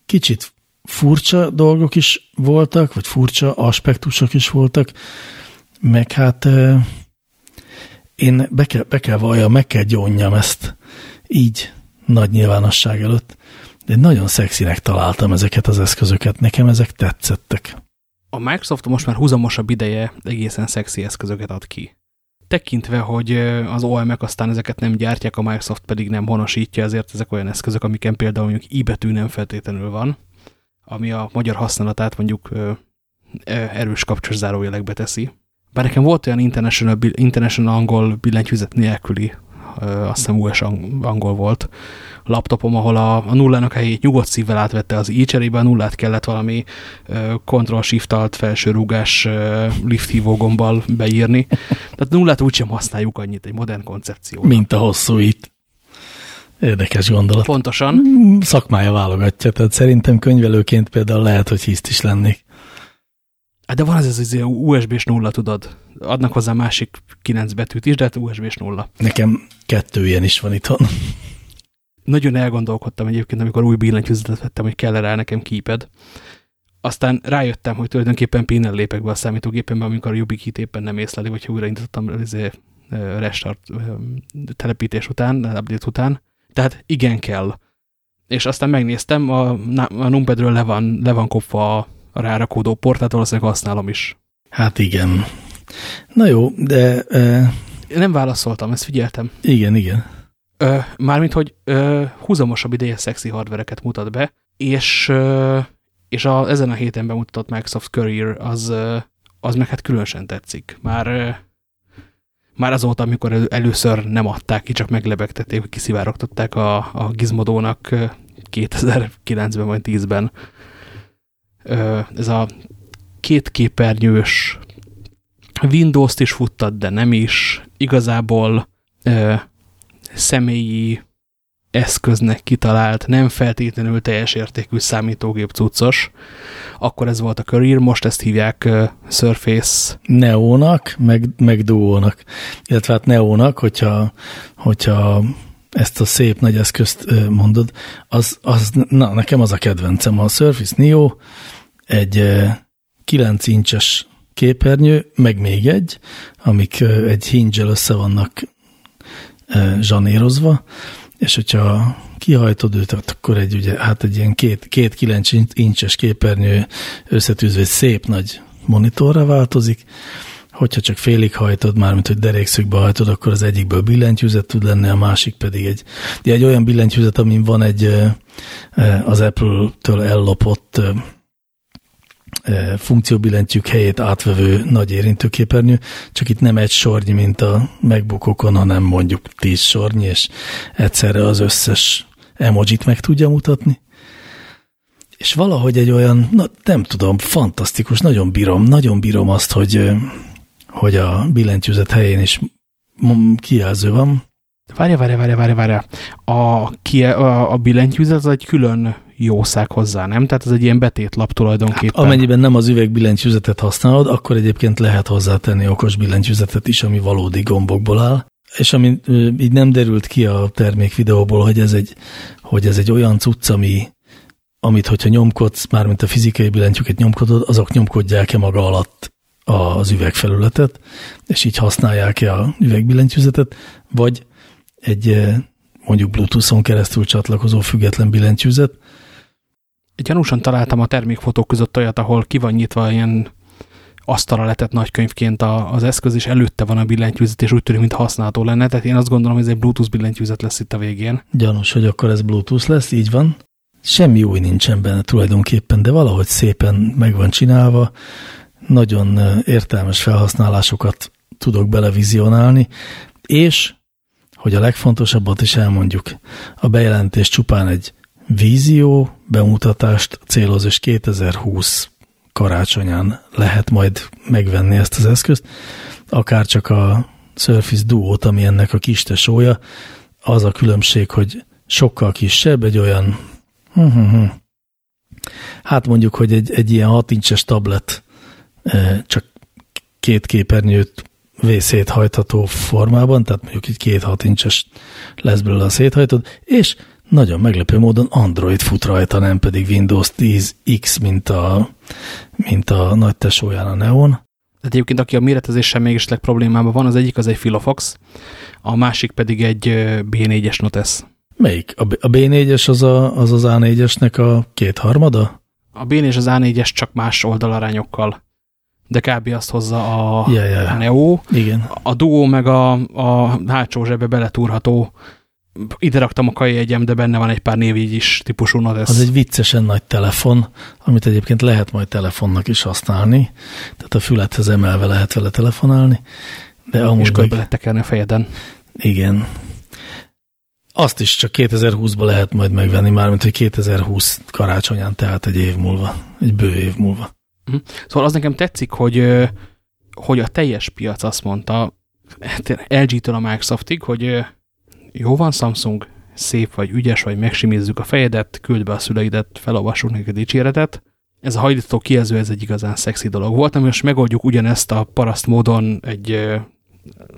kicsit furcsa dolgok is voltak, vagy furcsa aspektusok is voltak, meg hát én be kell, be kell valljam, meg kell gyónjam ezt így nagy nyilvánosság előtt, de nagyon szexinek találtam ezeket az eszközöket, nekem ezek tetszettek. A Microsoft most már húzamosabb ideje egészen szexi eszközöket ad ki. Tekintve, hogy az OEM-ek aztán ezeket nem gyártják, a Microsoft pedig nem honosítja, ezért ezek olyan eszközök, amiken például mondjuk i betű nem feltétlenül van, ami a magyar használatát mondjuk erős kapcsos zárójelekbe teszi. Bár nekem volt olyan international, international angol billentyűzet nélküli, azt hiszem US angol volt, laptopom, ahol a, a nullának helyét nyugodt szívvel átvette az i cserébe, a nullát kellett valami Ctrl-Shift-alt felsőrúgás lift hívó gombbal beírni. Tehát nullát úgysem használjuk annyit egy modern koncepció. Mint a hosszú itt. Érdekes gondolat. Pontosan. Szakmája válogatja, tehát szerintem könyvelőként például lehet, hogy hiszt is lennék. Hát de van ez az USB-s nulla, tudod. Adnak hozzá másik kilenc betűt is, de hát USB-s nulla. Nekem kettő ilyen is van itthon nagyon elgondolkodtam egyébként, amikor új billentyűzetet vettem, hogy kell -e rá nekem keypad. Aztán rájöttem, hogy tulajdonképpen pinnel lépek be a számítógépembe, amikor a YubiKey éppen nem észleli, vagy ha újraindítottam izé, restart telepítés után, update után. Tehát igen kell. És aztán megnéztem, a, a numpadről le van, le van kopva a, a rárakódó port, tehát valószínűleg használom is. Hát igen. Na jó, de... Uh... Nem válaszoltam, ezt figyeltem. Igen, igen. Ö, mármint, hogy ö, húzamosabb ideje szexi hardvereket mutat be, és, ö, és a, ezen a héten bemutatott Microsoft Career az, ö, az meg hát különösen tetszik. Már, ö, már azóta, amikor először nem adták ki, csak meglebegtették, hogy kiszivárogtatták a, a Gizmodónak 2009-ben vagy 10-ben. Ez a két képernyős Windows-t is futtat, de nem is. Igazából személyi eszköznek kitalált, nem feltétlenül teljes értékű számítógép cuccos, akkor ez volt a Career, most ezt hívják uh, Surface. Neónak, meg, meg Duónak. Illetve hát Neónak, hogyha, hogyha ezt a szép nagy eszközt mondod, az, az, na, nekem az a kedvencem. A Surface Neo egy 9 incses képernyő, meg még egy, amik egy hinge össze vannak zsanérozva, és hogyha kihajtod őt, akkor egy, ugye, hát egy ilyen két, két kilenc incses képernyő összetűzve egy szép nagy monitorra változik, hogyha csak félig hajtod, mármint hogy derékszögbe hajtod, akkor az egyikből billentyűzet tud lenni, a másik pedig egy, egy olyan billentyűzet, amin van egy az Apple-től ellopott funkcióbillentyűk helyét átvevő nagy érintőképernyő, csak itt nem egy sornyi, mint a megbukokon, hanem mondjuk tíz sornyi, és egyszerre az összes emojit meg tudja mutatni. És valahogy egy olyan, na, nem tudom, fantasztikus, nagyon bírom, nagyon bírom azt, hogy, hogy a billentyűzet helyén is kijelző van. Várja, várja, várja, várja, várja. A, a, a billentyűzet az egy külön jószág hozzá, nem? Tehát ez egy ilyen betétlap tulajdonképpen. Hát, amennyiben nem az üvegbillentyűzetet használod, akkor egyébként lehet hozzátenni okos billentyűzetet is, ami valódi gombokból áll. És ami így nem derült ki a termék videóból, hogy ez egy, hogy ez egy olyan cucc, ami, amit hogyha nyomkodsz, mármint a fizikai billentyűket nyomkodod, azok nyomkodják-e maga alatt az üvegfelületet, és így használják-e a üvegbillentyűzetet, vagy egy mondjuk Bluetooth-on keresztül csatlakozó független billentyűzet. Gyanúsan találtam a termékfotók között olyat, ahol ki van nyitva ilyen asztalra letett nagykönyvként az eszköz, és előtte van a billentyűzet, és úgy tűnik, mint használható lenne. Tehát én azt gondolom, hogy ez egy Bluetooth billentyűzet lesz itt a végén. Gyanús, hogy akkor ez Bluetooth lesz, így van. Semmi új nincsen benne tulajdonképpen, de valahogy szépen meg van csinálva. Nagyon értelmes felhasználásokat tudok belevizionálni, és, hogy a legfontosabbat is elmondjuk, a bejelentés csupán egy vízió bemutatást céloz, és 2020 karácsonyán lehet majd megvenni ezt az eszközt, akár csak a Surface Duo-t, ami ennek a kis tesója, az a különbség, hogy sokkal kisebb, egy olyan hát mondjuk, hogy egy, egy ilyen 6 incses tablet eh, csak két képernyőt vészét hajtható formában, tehát mondjuk egy két 6 incses lesz belőle a széthajtott, és nagyon meglepő módon Android fut rajta, nem pedig Windows 10X, mint a, mint a nagy tesóján a Neon. Tehát egyébként, aki a méretezéssel mégis problémában van, az egyik az egy Filofox, a másik pedig egy B4-es Notes. Melyik? A B4-es az a, az, az A4-esnek a kétharmada? A B4 az A4-es csak más oldalarányokkal de kb. azt hozza a, ja, ja. Neo. Igen. A Duo meg a, a hátsó zsebe beletúrható ide raktam a kajjegyem, de benne van egy pár névígy is típusú Nodesz. Az egy viccesen nagy telefon, amit egyébként lehet majd telefonnak is használni, tehát a fülethez emelve lehet vele telefonálni, de amúgy... És körbe lehet tekerni a fejeden. Igen. Azt is csak 2020-ban lehet majd megvenni, mármint hogy 2020 karácsonyán, tehát egy év múlva, egy bő év múlva. Mhm. Szóval az nekem tetszik, hogy, hogy a teljes piac azt mondta, hát LG-től a Microsoftig, hogy jó van Samsung, szép vagy, ügyes vagy, megsimizzük a fejedet, küld be a szüleidet, felolvassunk neked dicséretet. Ez a hajlító kijelző, ez egy igazán szexi dolog volt, ami most megoldjuk ugyanezt a paraszt módon egy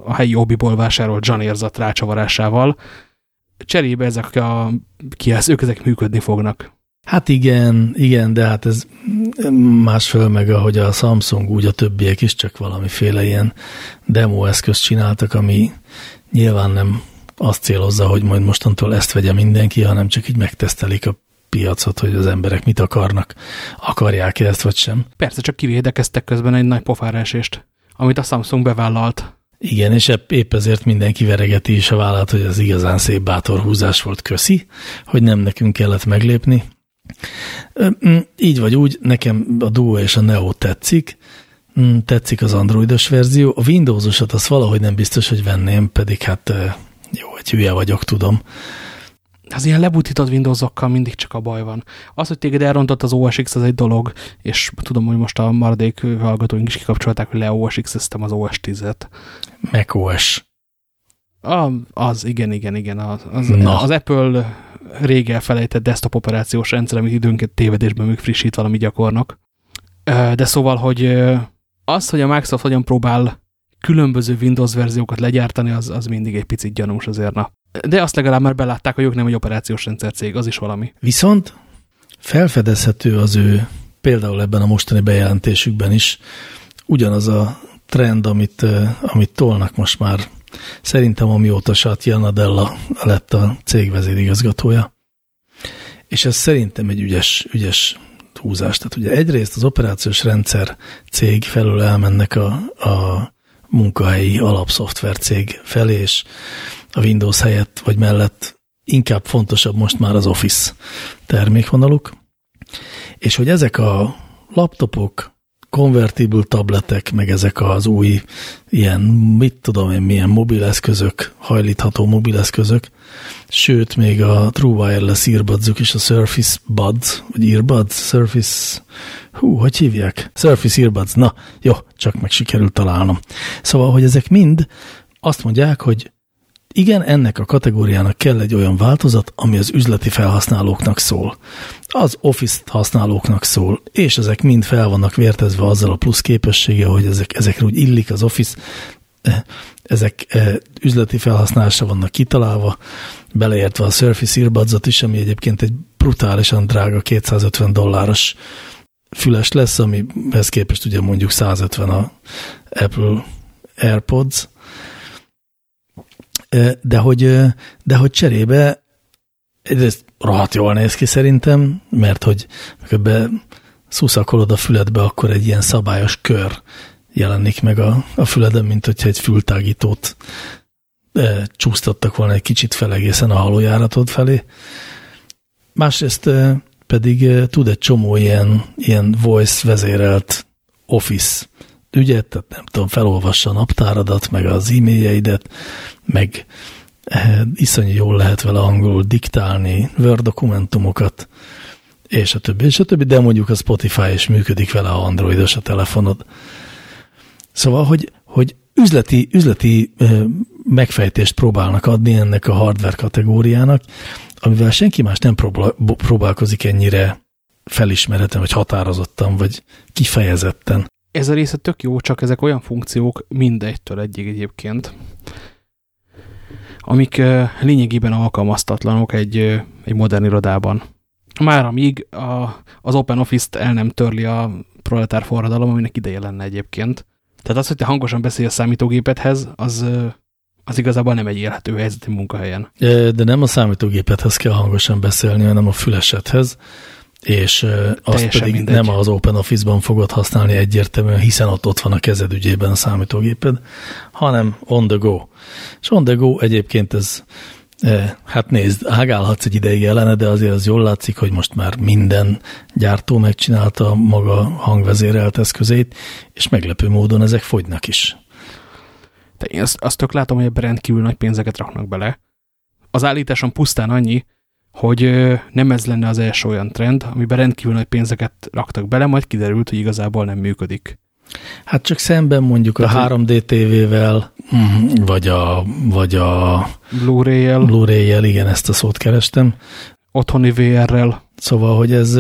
a helyi obiból vásárolt John érzat rácsavarásával. Cserébe ezek a kijelzők, ezek működni fognak. Hát igen, igen, de hát ez másfél meg, ahogy a Samsung, úgy a többiek is csak valamiféle ilyen demo eszközt csináltak, ami nyilván nem azt célozza, hogy majd mostantól ezt vegye mindenki, hanem csak így megtesztelik a piacot, hogy az emberek mit akarnak, akarják-e ezt vagy sem. Persze, csak kivédekeztek közben egy nagy pofárásést, amit a Samsung bevállalt. Igen, és épp ezért mindenki veregeti is a vállát, hogy ez igazán szép bátor húzás volt, köszi, hogy nem nekünk kellett meglépni. Így vagy úgy, nekem a Duo és a Neo tetszik, tetszik az androidos verzió, a Windowsosat azt valahogy nem biztos, hogy venném, pedig hát jó, egy hülye vagyok, tudom. Az ilyen lebutított Windowsokkal mindig csak a baj van. Az, hogy téged elrontott az OS X, az egy dolog, és tudom, hogy most a maradék hallgatóink is kikapcsolták, hogy le OS X az OS 10-et. Mac OS. A, az, igen, igen, igen. Az, az, az Apple rég elfelejtett desktop operációs rendszer, amit időnként tévedésben még frissít valami gyakornok. De szóval, hogy az, hogy a Microsoft hogyan próbál különböző Windows verziókat legyártani, az, az mindig egy picit gyanús azért. Na. De azt legalább már belátták, hogy ők nem egy operációs rendszer cég, az is valami. Viszont felfedezhető az ő, például ebben a mostani bejelentésükben is, ugyanaz a trend, amit, amit tolnak most már szerintem amióta Satya Nadella lett a cég vezérigazgatója. És ez szerintem egy ügyes, ügyes húzás. Tehát ugye egyrészt az operációs rendszer cég felől elmennek a, a munkahelyi alapszoftver cég felé, és a Windows helyett vagy mellett inkább fontosabb most már az Office termékvonaluk, és hogy ezek a laptopok, konvertible tabletek, meg ezek az új ilyen, mit tudom én, milyen mobileszközök, hajlítható mobileszközök, sőt, még a True Wireless earbudsok is, a Surface Buds, vagy earbuds, Surface, hú, hogy hívják? Surface earbuds, na, jó, csak meg sikerült találnom. Szóval, hogy ezek mind azt mondják, hogy igen, ennek a kategóriának kell egy olyan változat, ami az üzleti felhasználóknak szól. Az Office használóknak szól, és ezek mind fel vannak vértezve azzal a plusz képessége, hogy ezek, ezekre úgy illik az Office, eh, ezek eh, üzleti felhasználásra vannak kitalálva, beleértve a Surface Earbuds-ot is, ami egyébként egy brutálisan drága 250 dolláros füles lesz, amihez képest ugye mondjuk 150 a Apple AirPods, De hogy, de hogy cserébe egyrészt rohadt jól néz ki szerintem, mert hogy be szuszakolod a füledbe, akkor egy ilyen szabályos kör jelenik meg a, a füleden, mint hogyha egy fültágítót e, csúsztattak volna egy kicsit fel egészen a halójáratod felé. Másrészt e, pedig e, tud egy csomó ilyen, ilyen voice vezérelt office ügyet, tehát nem tudom, felolvassa a naptáradat, meg az e-mailjeidet, meg e, iszonyú jól lehet vele angolul diktálni Word dokumentumokat, és a többi, és a többi, de mondjuk a Spotify is működik vele, a androidos a telefonod. Szóval, hogy, hogy üzleti, üzleti megfejtést próbálnak adni ennek a hardware kategóriának, amivel senki más nem próbálkozik ennyire felismereten, vagy határozottan, vagy kifejezetten. Ez a része tök jó, csak ezek olyan funkciók mindegytől egyig egyébként, amik lényegében alkalmaztatlanok egy, egy modern irodában. Már amíg a, az Open Office-t el nem törli a proletár forradalom, aminek ideje lenne egyébként, tehát az, hogy te hangosan beszélj a számítógépethez, az, az igazából nem egy élhető helyzeti munkahelyen. De nem a számítógépethez kell hangosan beszélni, hanem a fülesethez, és azt Teljesen pedig mindegy. nem az Open Office-ban fogod használni egyértelműen, hiszen ott, ott van a kezed ügyében a számítógéped, hanem on the go. És on the go egyébként ez hát nézd, ágálhatsz egy ideig ellene, de azért az jól látszik, hogy most már minden gyártó megcsinálta maga hangvezérelt eszközét, és meglepő módon ezek fogynak is. De én azt, azt tök látom, hogy ebben rendkívül nagy pénzeket raknak bele. Az állításom pusztán annyi, hogy nem ez lenne az első olyan trend, amiben rendkívül nagy pénzeket raktak bele, majd kiderült, hogy igazából nem működik. Hát csak szemben mondjuk a 3D TV-vel, mhm, vagy a, vagy a Blu-ray-jel. Blu-ray-jel, igen, ezt a szót kerestem. Otthoni VR-rel. Szóval, hogy ez,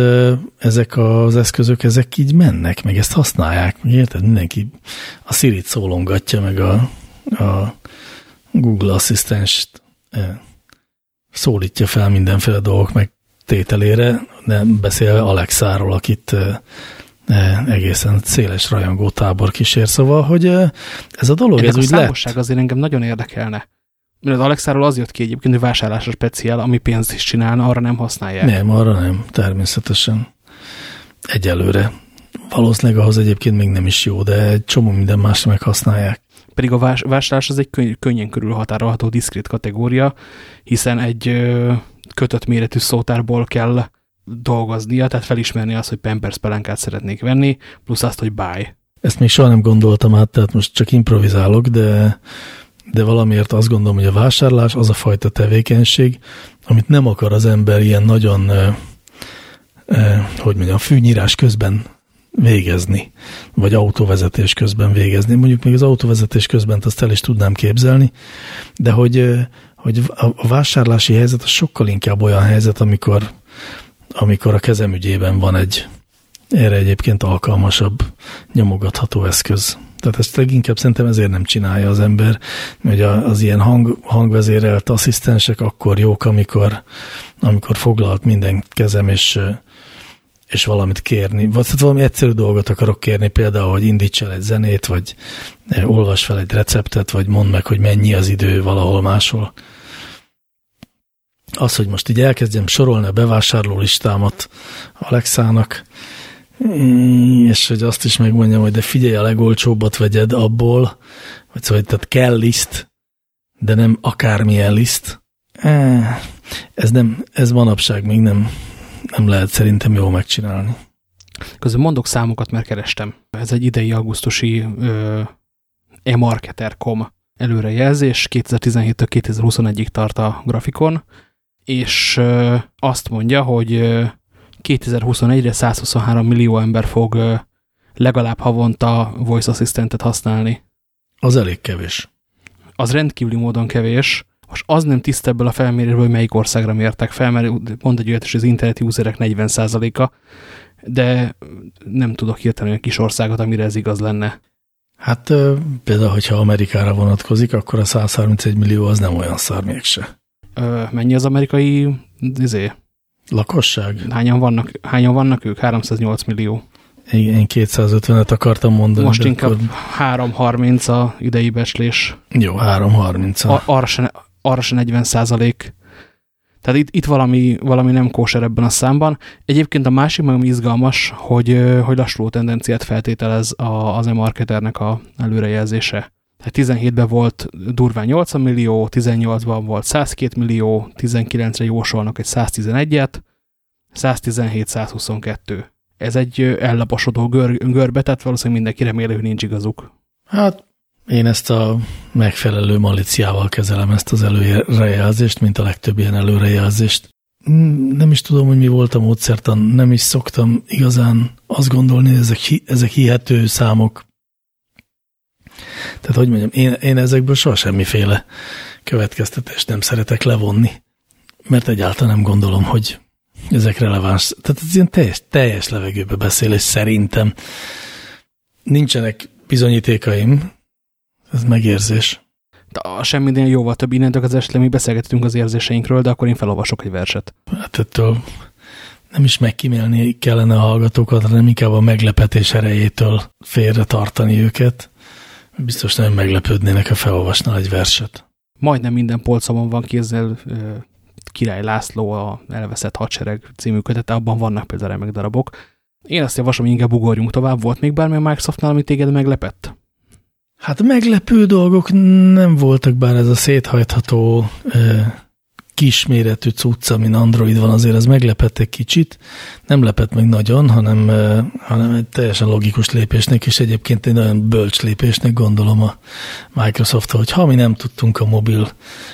ezek az eszközök, ezek így mennek, meg ezt használják. Érted? Mindenki a Siri-t szólongatja, meg a, a Google asszisztenst szólítja fel mindenféle dolgok meg tételére, nem beszél Alexáról, akit egészen széles rajongó tábor kísér, szóval, hogy ez a dolog, Ennek ez a úgy lett. azért engem nagyon érdekelne. Mert az Alexáról az jött ki egyébként, hogy vásárlásra speciál, ami pénzt is csinálna, arra nem használják. Nem, arra nem, természetesen. Egyelőre. Valószínűleg ahhoz egyébként még nem is jó, de egy csomó minden más meghasználják. Pedig a vás vásárlás az egy könny könnyen körülhatárolható diszkrét kategória, hiszen egy kötött méretű szótárból kell dolgoznia, tehát felismerni azt, hogy Pampers pelenkát szeretnék venni, plusz azt, hogy buy. Ezt még soha nem gondoltam át, tehát most csak improvizálok, de, de valamiért azt gondolom, hogy a vásárlás az a fajta tevékenység, amit nem akar az ember ilyen nagyon, eh, eh, hogy mondjam, fűnyírás közben végezni, vagy autóvezetés közben végezni. Mondjuk még az autóvezetés közben azt el is tudnám képzelni, de hogy, hogy a vásárlási helyzet az sokkal inkább olyan helyzet, amikor amikor a kezem ügyében van egy erre egyébként alkalmasabb nyomogatható eszköz. Tehát ezt leginkább szerintem ezért nem csinálja az ember, hogy az ilyen hang, hangvezérelt asszisztensek akkor jók, amikor, amikor foglalt minden kezem, és, és valamit kérni. Vagy hát valami egyszerű dolgot akarok kérni, például, hogy indíts el egy zenét, vagy olvas fel egy receptet, vagy mondd meg, hogy mennyi az idő valahol máshol az, hogy most így elkezdjem sorolni a bevásárló listámat Alexának, és hogy azt is megmondjam, hogy de figyelj, a legolcsóbbat vegyed abból, vagy szóval, tehát kell liszt, de nem akármilyen liszt. Ez, nem, ez manapság még nem, nem lehet szerintem jól megcsinálni. Közben mondok számokat, mert kerestem. Ez egy idei augusztusi e-marketer.com előrejelzés, 2017-től 2021-ig tart a grafikon, és azt mondja, hogy 2021-re 123 millió ember fog legalább havonta voice assistantet használni. Az elég kevés. Az rendkívüli módon kevés. Most az nem tiszta ebből a felmérésből, hogy melyik országra mértek fel, mert mond egy olyat, hogy az internet userek 40%-a, de nem tudok hirtelen olyan kis országot, amire ez igaz lenne. Hát például, hogyha Amerikára vonatkozik, akkor a 131 millió az nem olyan szar mégse ö, mennyi az amerikai izé? Lakosság? Hányan vannak, hányan vannak ők? 308 millió. Én 250-et akartam mondani. Most inkább akkor... 3.30 a idei beslés. Jó, 3.30. Arra se, arra se 40 százalék. Tehát itt, itt valami, valami nem kóser ebben a számban. Egyébként a másik meg izgalmas, hogy, hogy lassuló tendenciát feltételez a, az e-marketernek a előrejelzése. Tehát 17-ben volt durván 80 millió, 18-ban volt 102 millió, 19-re jósolnak egy 111-et, 117-122. Ez egy ellaposodó gör, görbe, tehát valószínűleg mindenki reméli, hogy nincs igazuk. Hát én ezt a megfelelő maliciával kezelem ezt az előrejelzést, mint a legtöbb ilyen előrejelzést. Nem is tudom, hogy mi volt a módszertan, nem is szoktam igazán azt gondolni, hogy ezek, ezek hihető számok. Tehát, hogy mondjam, én, én ezekből soha semmiféle következtetést nem szeretek levonni, mert egyáltalán nem gondolom, hogy ezek releváns. Tehát ez ilyen teljes, teljes levegőbe beszélés szerintem. Nincsenek bizonyítékaim, ez megérzés. De a semminél jóval több innentől az esetleg mi beszélgetünk az érzéseinkről, de akkor én felolvasok egy verset. Hát ettől nem is megkímélni kellene a hallgatókat, hanem inkább a meglepetés erejétől félre tartani őket. Biztos nem meglepődnének, ha felolvasnál egy verset. Majdnem minden polcomon van kézzel Király László, a Elveszett Hadsereg című kötete, abban vannak például remek darabok. Én azt javaslom, hogy inkább ugorjunk tovább. Volt még bármi a Microsoftnál, ami téged meglepett? Hát meglepő dolgok nem voltak, bár ez a széthajtható kisméretű cucc, amin Android van, azért az meglepett egy kicsit. Nem lepett meg nagyon, hanem, hanem egy teljesen logikus lépésnek, és egyébként egy nagyon bölcs lépésnek gondolom a Microsoft, hogy ha mi nem tudtunk a mobil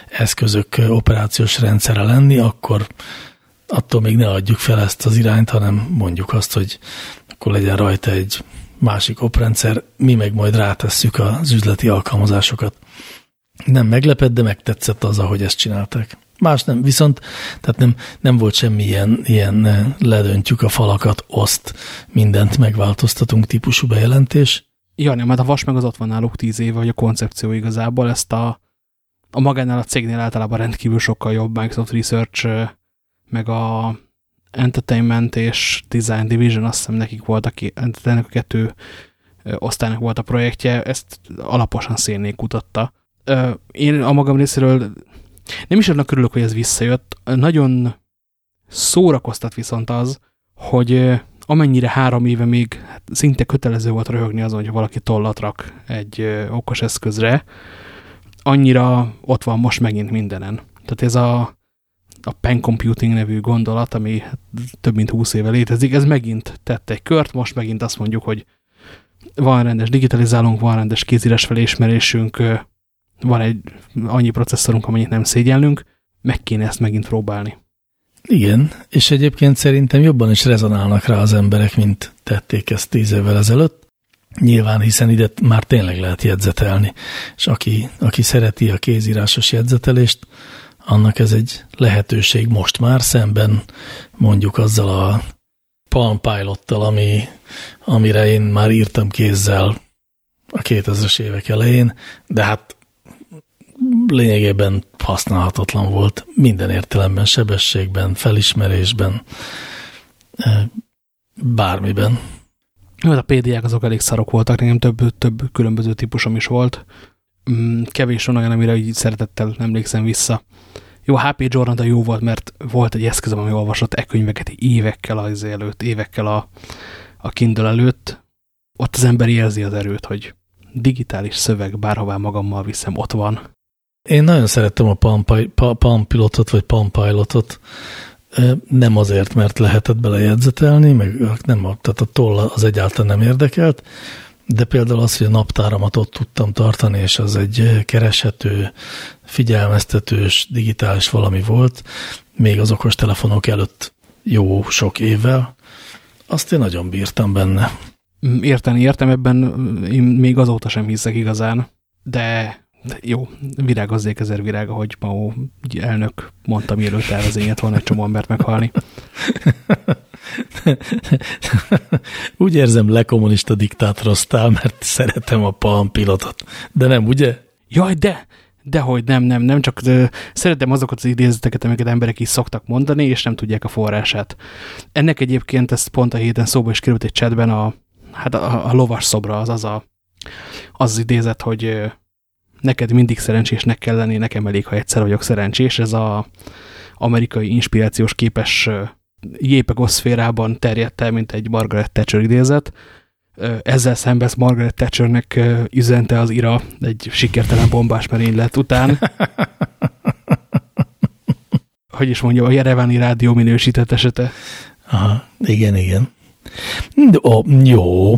eszközök operációs rendszere lenni, akkor attól még ne adjuk fel ezt az irányt, hanem mondjuk azt, hogy akkor legyen rajta egy másik oprendszer, mi meg majd rátesszük az üzleti alkalmazásokat. Nem meglepett, de megtetszett az, ahogy ezt csinálták. Más nem, viszont tehát nem, nem volt semmi ilyen, ledöntjük a falakat, oszt, mindent megváltoztatunk típusú bejelentés. Ja, nem, hát a vas meg az ott van náluk tíz éve, hogy a koncepció igazából ezt a, a magánál a cégnél általában rendkívül sokkal jobb Microsoft Research, meg a Entertainment és Design Division, azt hiszem nekik volt, aki, ennek a kettő osztálynak volt a projektje, ezt alaposan szénnék kutatta. Én a magam részéről nem is annak örülök, hogy ez visszajött. Nagyon szórakoztat viszont az, hogy amennyire három éve még szinte kötelező volt röhögni azon, hogy valaki tollat rak egy okos eszközre, annyira ott van most megint mindenen. Tehát ez a, a pen computing nevű gondolat, ami több mint húsz éve létezik, ez megint tette egy kört, most megint azt mondjuk, hogy van rendes digitalizálunk, van rendes kézíres felismerésünk, van egy annyi processzorunk, amennyit nem szégyellünk, meg kéne ezt megint próbálni. Igen, és egyébként szerintem jobban is rezonálnak rá az emberek, mint tették ezt tíz évvel ezelőtt. Nyilván, hiszen ide már tényleg lehet jegyzetelni, és aki, aki szereti a kézírásos jegyzetelést, annak ez egy lehetőség most már szemben mondjuk azzal a Palm Pilot-tal, ami, amire én már írtam kézzel a 2000-es évek elején, de hát lényegében használhatatlan volt minden értelemben, sebességben, felismerésben, eh, bármiben. Jó, a PDA-k azok elég szarok voltak, nekem több, több különböző típusom is volt. Mm, kevés van olyan, amire így szeretettel emlékszem vissza. Jó, HP Jordan jó volt, mert volt egy eszközöm, ami olvasott e-könyveket évekkel az előtt, évekkel a, a Kindle előtt. Ott az ember érzi az erőt, hogy digitális szöveg, bárhová magammal viszem, ott van. Én nagyon szerettem a Palm, Palm Pilotot, vagy Palm Pilotot, nem azért, mert lehetett belejegyzetelni, meg nem, tehát a toll az egyáltalán nem érdekelt, de például az, hogy a naptáramat ott tudtam tartani, és az egy kereshető, figyelmeztetős, digitális valami volt, még az okos telefonok előtt jó sok évvel, azt én nagyon bírtam benne. Érteni értem, ebben én még azóta sem hiszek igazán, de jó, virágozzék ezer virág, ahogy Mao elnök mondta, mielőtt elvezényet volna egy csomó embert meghalni. <laughs> Úgy érzem, lekommunista diktátoroztál, mert szeretem a Palm pilotot. De nem, ugye? Jaj, de! Dehogy nem, nem, nem, csak de szeretem azokat az idézeteket, amiket emberek is szoktak mondani, és nem tudják a forrását. Ennek egyébként ezt pont a héten szóba is került egy chatben a, hát a, a lovas szobra, az az a, az, az idézet, hogy neked mindig szerencsésnek kell lenni, nekem elég, ha egyszer vagyok szerencsés. Ez a amerikai inspirációs képes jépegoszférában terjedt el, mint egy Margaret Thatcher idézet. Ezzel szemben Margaret Thatchernek üzente az ira egy sikertelen bombás merénylet után. <laughs> hogy is mondja, a Jerevani rádió minősített esete. Aha, igen, igen. Ó, jó.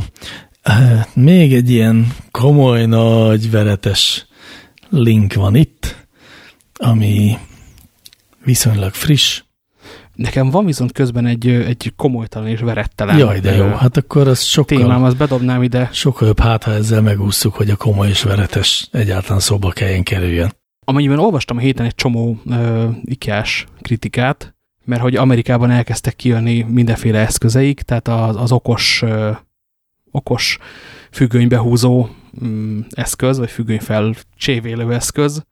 Még egy ilyen komoly, nagy, veretes link van itt, ami viszonylag friss. Nekem van viszont közben egy, egy komolytalan és verettelen. Jaj, de jó, hát akkor az sokkal... Témám, azt bedobnám ide. Sokkal jobb, hát ha ezzel megúsztuk, hogy a komoly és veretes egyáltalán szóba kelljen kerüljön. Amennyiben olvastam a héten egy csomó uh, ikás kritikát, mert hogy Amerikában elkezdtek kijönni mindenféle eszközeik, tehát az, az okos, uh, okos függönybehúzó um, eszköz, vagy függönyfel csévélő eszköz,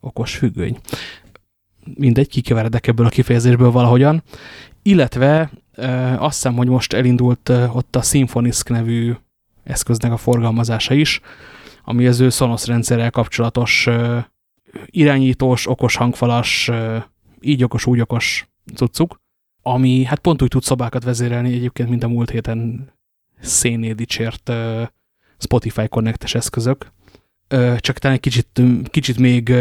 okos függöny. Mindegy, kikeveredek ebből a kifejezésből valahogyan, illetve e, azt hiszem, hogy most elindult e, ott a Symfonisk nevű eszköznek a forgalmazása is, ami az ő Sonos rendszerrel kapcsolatos e, irányítós, okos hangfalas, e, így okos, úgy okos cuccuk, ami hát pont úgy tud szobákat vezérelni egyébként, mint a múlt héten széné dicsért e, Spotify Connect-es eszközök csak talán egy kicsit, kicsit még,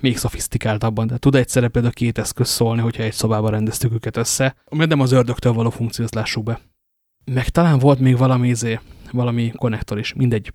még szofisztikáltabban. Tehát tud egyszerre például két eszköz szólni, hogyha egy szobában rendeztük őket össze, mert nem az ördögtől való funkció, azt lássuk be. Meg talán volt még valami izé, valami konnektor is, mindegy.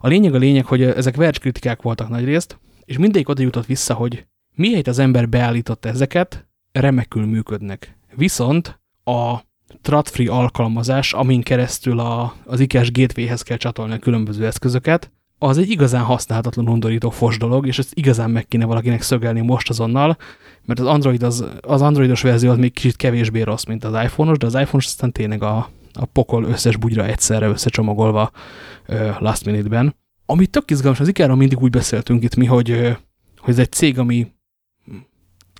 A lényeg a lényeg, hogy ezek verge kritikák voltak nagyrészt, és mindegyik oda jutott vissza, hogy miért az ember beállította ezeket, remekül működnek. Viszont a TradFree alkalmazás, amin keresztül a, az IKES gateway-hez kell csatolni a különböző eszközöket, az egy igazán használhatatlan undorító fos dolog, és ezt igazán meg kéne valakinek szögelni most azonnal, mert az, Android az, az androidos verzió az még kicsit kevésbé rossz, mint az iPhone-os, de az iPhone-os aztán tényleg a, a pokol összes bugyra egyszerre összecsomagolva ö, last minute-ben. Ami tök izgalmas, az ikea mindig úgy beszéltünk itt mi, hogy, ö, hogy ez egy cég, ami,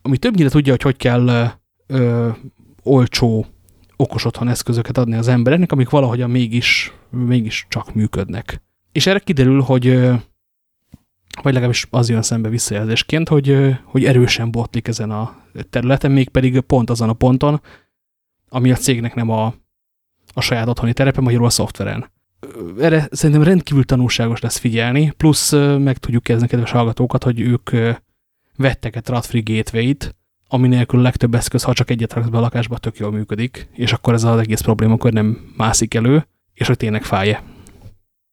ami többnyire tudja, hogy hogy kell ö, olcsó okos otthon eszközöket adni az embereknek, amik valahogyan mégis, mégis csak működnek. És erre kiderül, hogy vagy legalábbis az jön szembe visszajelzésként, hogy, hogy erősen botlik ezen a területen, mégpedig pont azon a ponton, ami a cégnek nem a, a saját otthoni terepe, magyarul a szoftveren. Erre szerintem rendkívül tanulságos lesz figyelni, plusz meg tudjuk kezdeni kedves hallgatókat, hogy ők vettek egy Radfree Gateway-t, ami nélkül a legtöbb eszköz, ha csak egyet raksz be a lakásba, tök jól működik, és akkor ez az egész probléma akkor nem mászik elő, és hogy tényleg fáj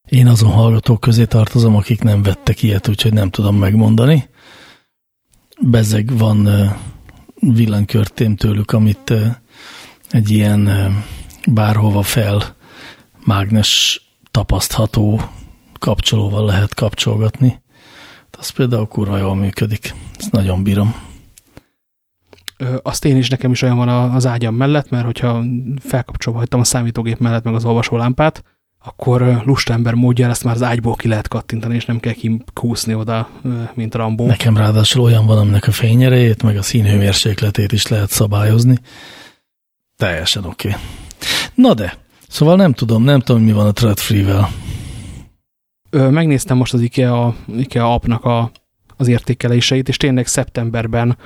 én azon hallgatók közé tartozom, akik nem vettek ilyet, úgyhogy nem tudom megmondani. Bezeg van villanykörtém tőlük, amit egy ilyen bárhova fel mágnes tapasztható kapcsolóval lehet kapcsolgatni. Az például kurva jól működik. Ezt nagyon bírom. Azt én is, nekem is olyan van az ágyam mellett, mert hogyha felkapcsolva hagytam a számítógép mellett meg az olvasólámpát, akkor lustember módjára ezt már az ágyból ki lehet kattintani, és nem kell kúszni oda, mint Rambó. Nekem ráadásul olyan van, aminek a fényerejét, meg a színhőmérsékletét is lehet szabályozni. Teljesen oké. Okay. Na de, szóval nem tudom, nem tudom, mi van a Thread Free-vel. Megnéztem most az IKEA, IKEA appnak a, az értékeléseit, és tényleg szeptemberben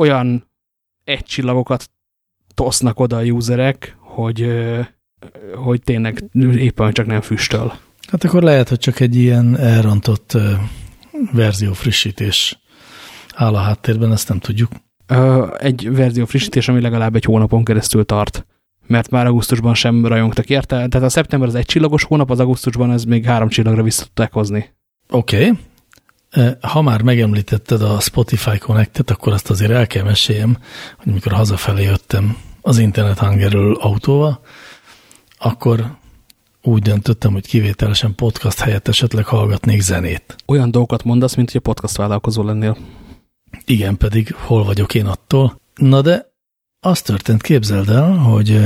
olyan egy csillagokat tosznak oda a userek, hogy hogy tényleg éppen csak nem füstöl. Hát akkor lehet, hogy csak egy ilyen elrontott verzió frissítés áll a háttérben, ezt nem tudjuk. Egy verzió frissítés, ami legalább egy hónapon keresztül tart, mert már augusztusban sem rajongtak érte. Tehát a szeptember az egy csillagos hónap, az augusztusban ez még három csillagra vissza tudták hozni. Oké. Okay. Ha már megemlítetted a Spotify Connectet, akkor azt azért el kell meséljem, hogy amikor hazafelé jöttem az internet hangerről autóval, akkor úgy döntöttem, hogy kivételesen podcast helyett esetleg hallgatnék zenét. Olyan dolgokat mondasz, mint hogy a podcast vállalkozó lennél. Igen, pedig hol vagyok én attól. Na de az történt, képzeld el, hogy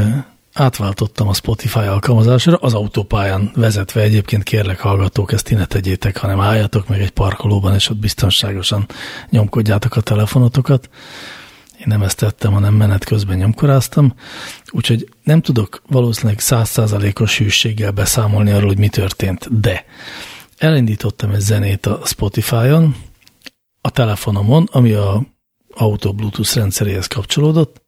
átváltottam a Spotify alkalmazásra, az autópályán vezetve egyébként kérlek hallgatók, ezt ti ne tegyétek, hanem álljatok meg egy parkolóban, és ott biztonságosan nyomkodjátok a telefonotokat. Én nem ezt tettem, hanem menet közben nyomkoráztam, úgyhogy nem tudok valószínűleg százszázalékos hűséggel beszámolni arról, hogy mi történt, de elindítottam egy zenét a Spotify-on, a telefonomon, ami a autó Bluetooth rendszeréhez kapcsolódott,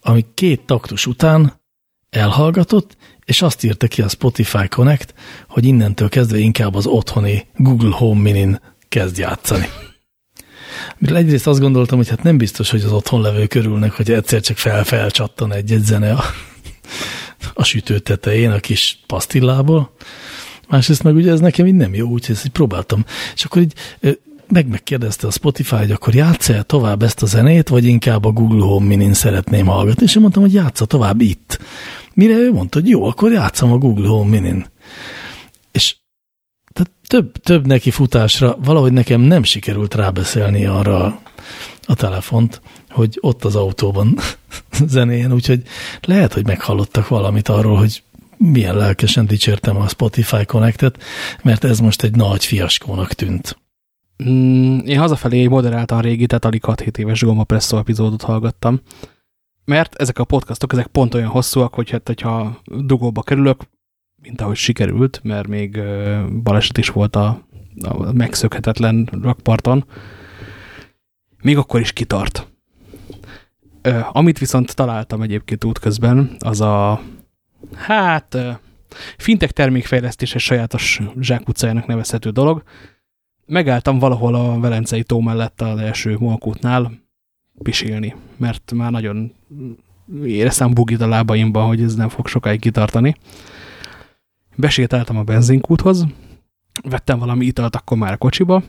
ami két taktus után elhallgatott, és azt írta ki a Spotify Connect, hogy innentől kezdve inkább az otthoni Google Home Minin kezd játszani. Miről egyrészt azt gondoltam, hogy hát nem biztos, hogy az otthon levő körülnek, hogy egyszer csak fel-felcsattan egy-egy zene a, a sütő tetején a kis pasztillából. Másrészt meg ugye ez nekem így nem jó, úgyhogy ezt így próbáltam. És akkor így meg megkérdezte a Spotify, hogy akkor játsz -e tovább ezt a zenét, vagy inkább a Google Home Minin szeretném hallgatni, és én mondtam, hogy játsza tovább itt. Mire ő mondta, hogy jó, akkor játszom a Google Home Minin. És tehát több, több neki futásra valahogy nekem nem sikerült rábeszélni arra a telefont, hogy ott az autóban <laughs> zenén, úgyhogy lehet, hogy meghallottak valamit arról, hogy milyen lelkesen dicsértem a Spotify Connectet, mert ez most egy nagy fiaskónak tűnt. Mm, én hazafelé moderáltan régi, tehát alig 6-7 éves Goma Presso epizódot hallgattam, mert ezek a podcastok, ezek pont olyan hosszúak, hogy hát, hogyha dugóba kerülök, mint ahogy sikerült, mert még baleset is volt a, a megszökhetetlen rakparton, még akkor is kitart. Amit viszont találtam egyébként útközben, az a hát fintek termékfejlesztése sajátos zsákutcájának nevezhető dolog, megálltam valahol a Velencei tó mellett az első Molkútnál pisilni, mert már nagyon éreztem bugit a lábaimban, hogy ez nem fog sokáig kitartani. Besétáltam a benzinkúthoz, vettem valami italt akkor már a kocsiba,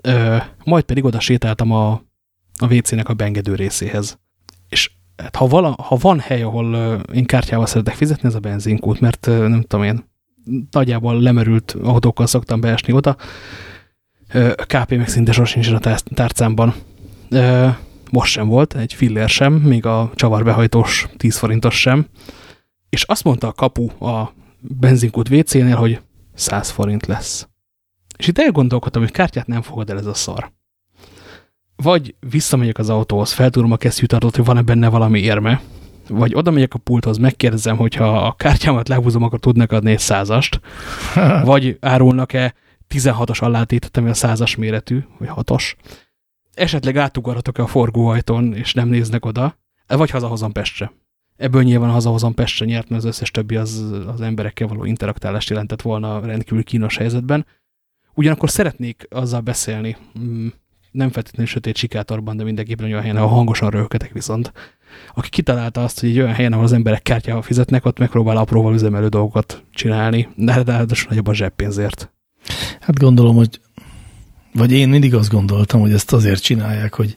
ö, majd pedig oda sétáltam a, a WC-nek a bengedő részéhez. És hát, ha, vala, ha van hely, ahol ö, én kártyával szeretek fizetni, ez a benzinkút, mert ö, nem tudom én, nagyjából lemerült autókkal szoktam beesni oda, KP meg szinte sosincs a tárcámban. Most sem volt, egy fillér sem, még a csavarbehajtós 10 forintos sem. És azt mondta a kapu a benzinkút WC-nél, hogy 100 forint lesz. És itt elgondolkodtam, hogy kártyát nem fogad el ez a szar. Vagy visszamegyek az autóhoz, feltúrom a kesztyűtartót, hogy van-e benne valami érme, vagy oda megyek a pulthoz, megkérdezem, hogyha a kártyámat lehúzom, akkor tudnak adni egy százast, <laughs> vagy árulnak-e 16-os allátított, ami a százas méretű, vagy 6-os. Esetleg átugorhatok-e a forgóajtón, és nem néznek oda, vagy hazahozom Pestre. Ebből nyilván hazahozom Pestre nyert, mert az összes többi az, az emberekkel való interaktálást jelentett volna rendkívül kínos helyzetben. Ugyanakkor szeretnék azzal beszélni, mm, nem feltétlenül sötét sikátorban, de mindenképpen olyan helyen, ahol hangosan röhöghetek viszont. Aki kitalálta azt, hogy egy olyan helyen, ahol az emberek kártyával fizetnek, ott megpróbál apróval üzemelő dolgokat csinálni, de ráadásul nagyobb a zseppénzért. Hát gondolom, hogy vagy én mindig azt gondoltam, hogy ezt azért csinálják, hogy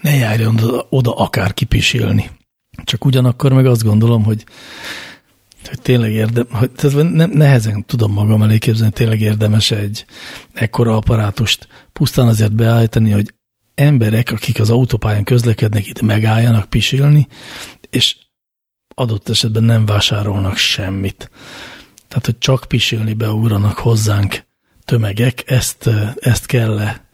ne járjon oda, akár kipisélni. Csak ugyanakkor meg azt gondolom, hogy, hogy tényleg érdem, hogy tehát ne, nehezen tudom magam elé képzelni, tényleg érdemes egy ekkora apparátust pusztán azért beállítani, hogy emberek, akik az autópályán közlekednek, itt megálljanak pisilni, és adott esetben nem vásárolnak semmit. Tehát, hogy csak pisilni beugranak hozzánk tömegek, ezt, ezt kell -e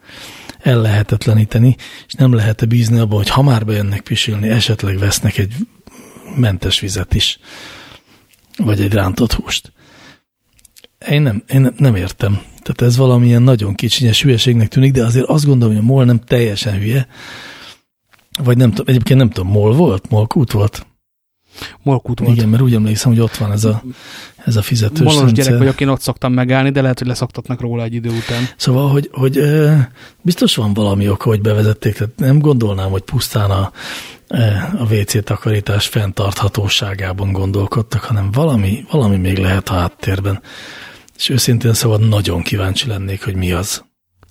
ellehetetleníteni, és nem lehet -e bízni abban, hogy ha már bejönnek pisilni, esetleg vesznek egy mentes vizet is, vagy egy rántott húst. Én nem, én nem értem. Tehát ez valamilyen nagyon kicsinyes hülyeségnek tűnik, de azért azt gondolom, hogy a MOL nem teljesen hülye, vagy nem tudom, egyébként nem tudom, MOL volt? MOL kút volt? Molkút volt. Igen, mert úgy emlékszem, hogy ott van ez a, ez a fizetős Molos rendszer. gyerek vagyok, én ott szoktam megállni, de lehet, hogy leszoktatnak róla egy idő után. Szóval, hogy, hogy biztos van valami oka, hogy bevezették, tehát nem gondolnám, hogy pusztán a, a WC takarítás fenntarthatóságában gondolkodtak, hanem valami, valami még lehet a háttérben. És őszintén szóval nagyon kíváncsi lennék, hogy mi az.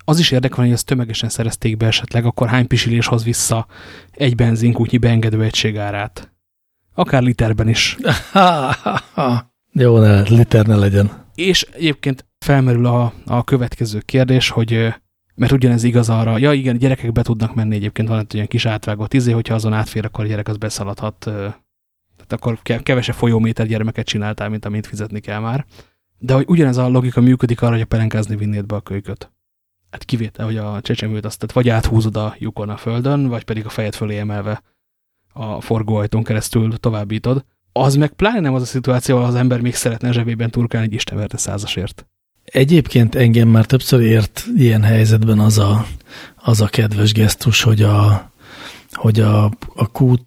Az is érdekel, hogy ezt tömegesen szerezték be esetleg, akkor hány pisilés hoz vissza egy benzinkútnyi beengedő egység árát? Akár literben is. <laughs> Jó, ne, liter ne legyen. És egyébként felmerül a, a következő kérdés, hogy mert ugyanez igaz arra, ja igen, gyerekek be tudnak menni egyébként, van egy olyan kis átvágott izé, hogyha azon átfér, akkor a gyerek az beszaladhat Tehát akkor kevesebb folyóméter gyermeket csináltál, mint amit fizetni kell már. De hogy ugyanez a logika működik arra, hogy a pelenkázni vinnéd be a kölyköt. Hát kivétel, hogy a csecsemőt azt tehát vagy áthúzod a lyukon a földön, vagy pedig a fejed fölé emelve a forgóajtón keresztül továbbítod. Az meg pláne nem az a szituáció, ahol az ember még szeretne zsebében turkálni egy istenverte százasért. Egyébként engem már többször ért ilyen helyzetben az a, az a kedves gesztus, hogy a, hogy a, a kút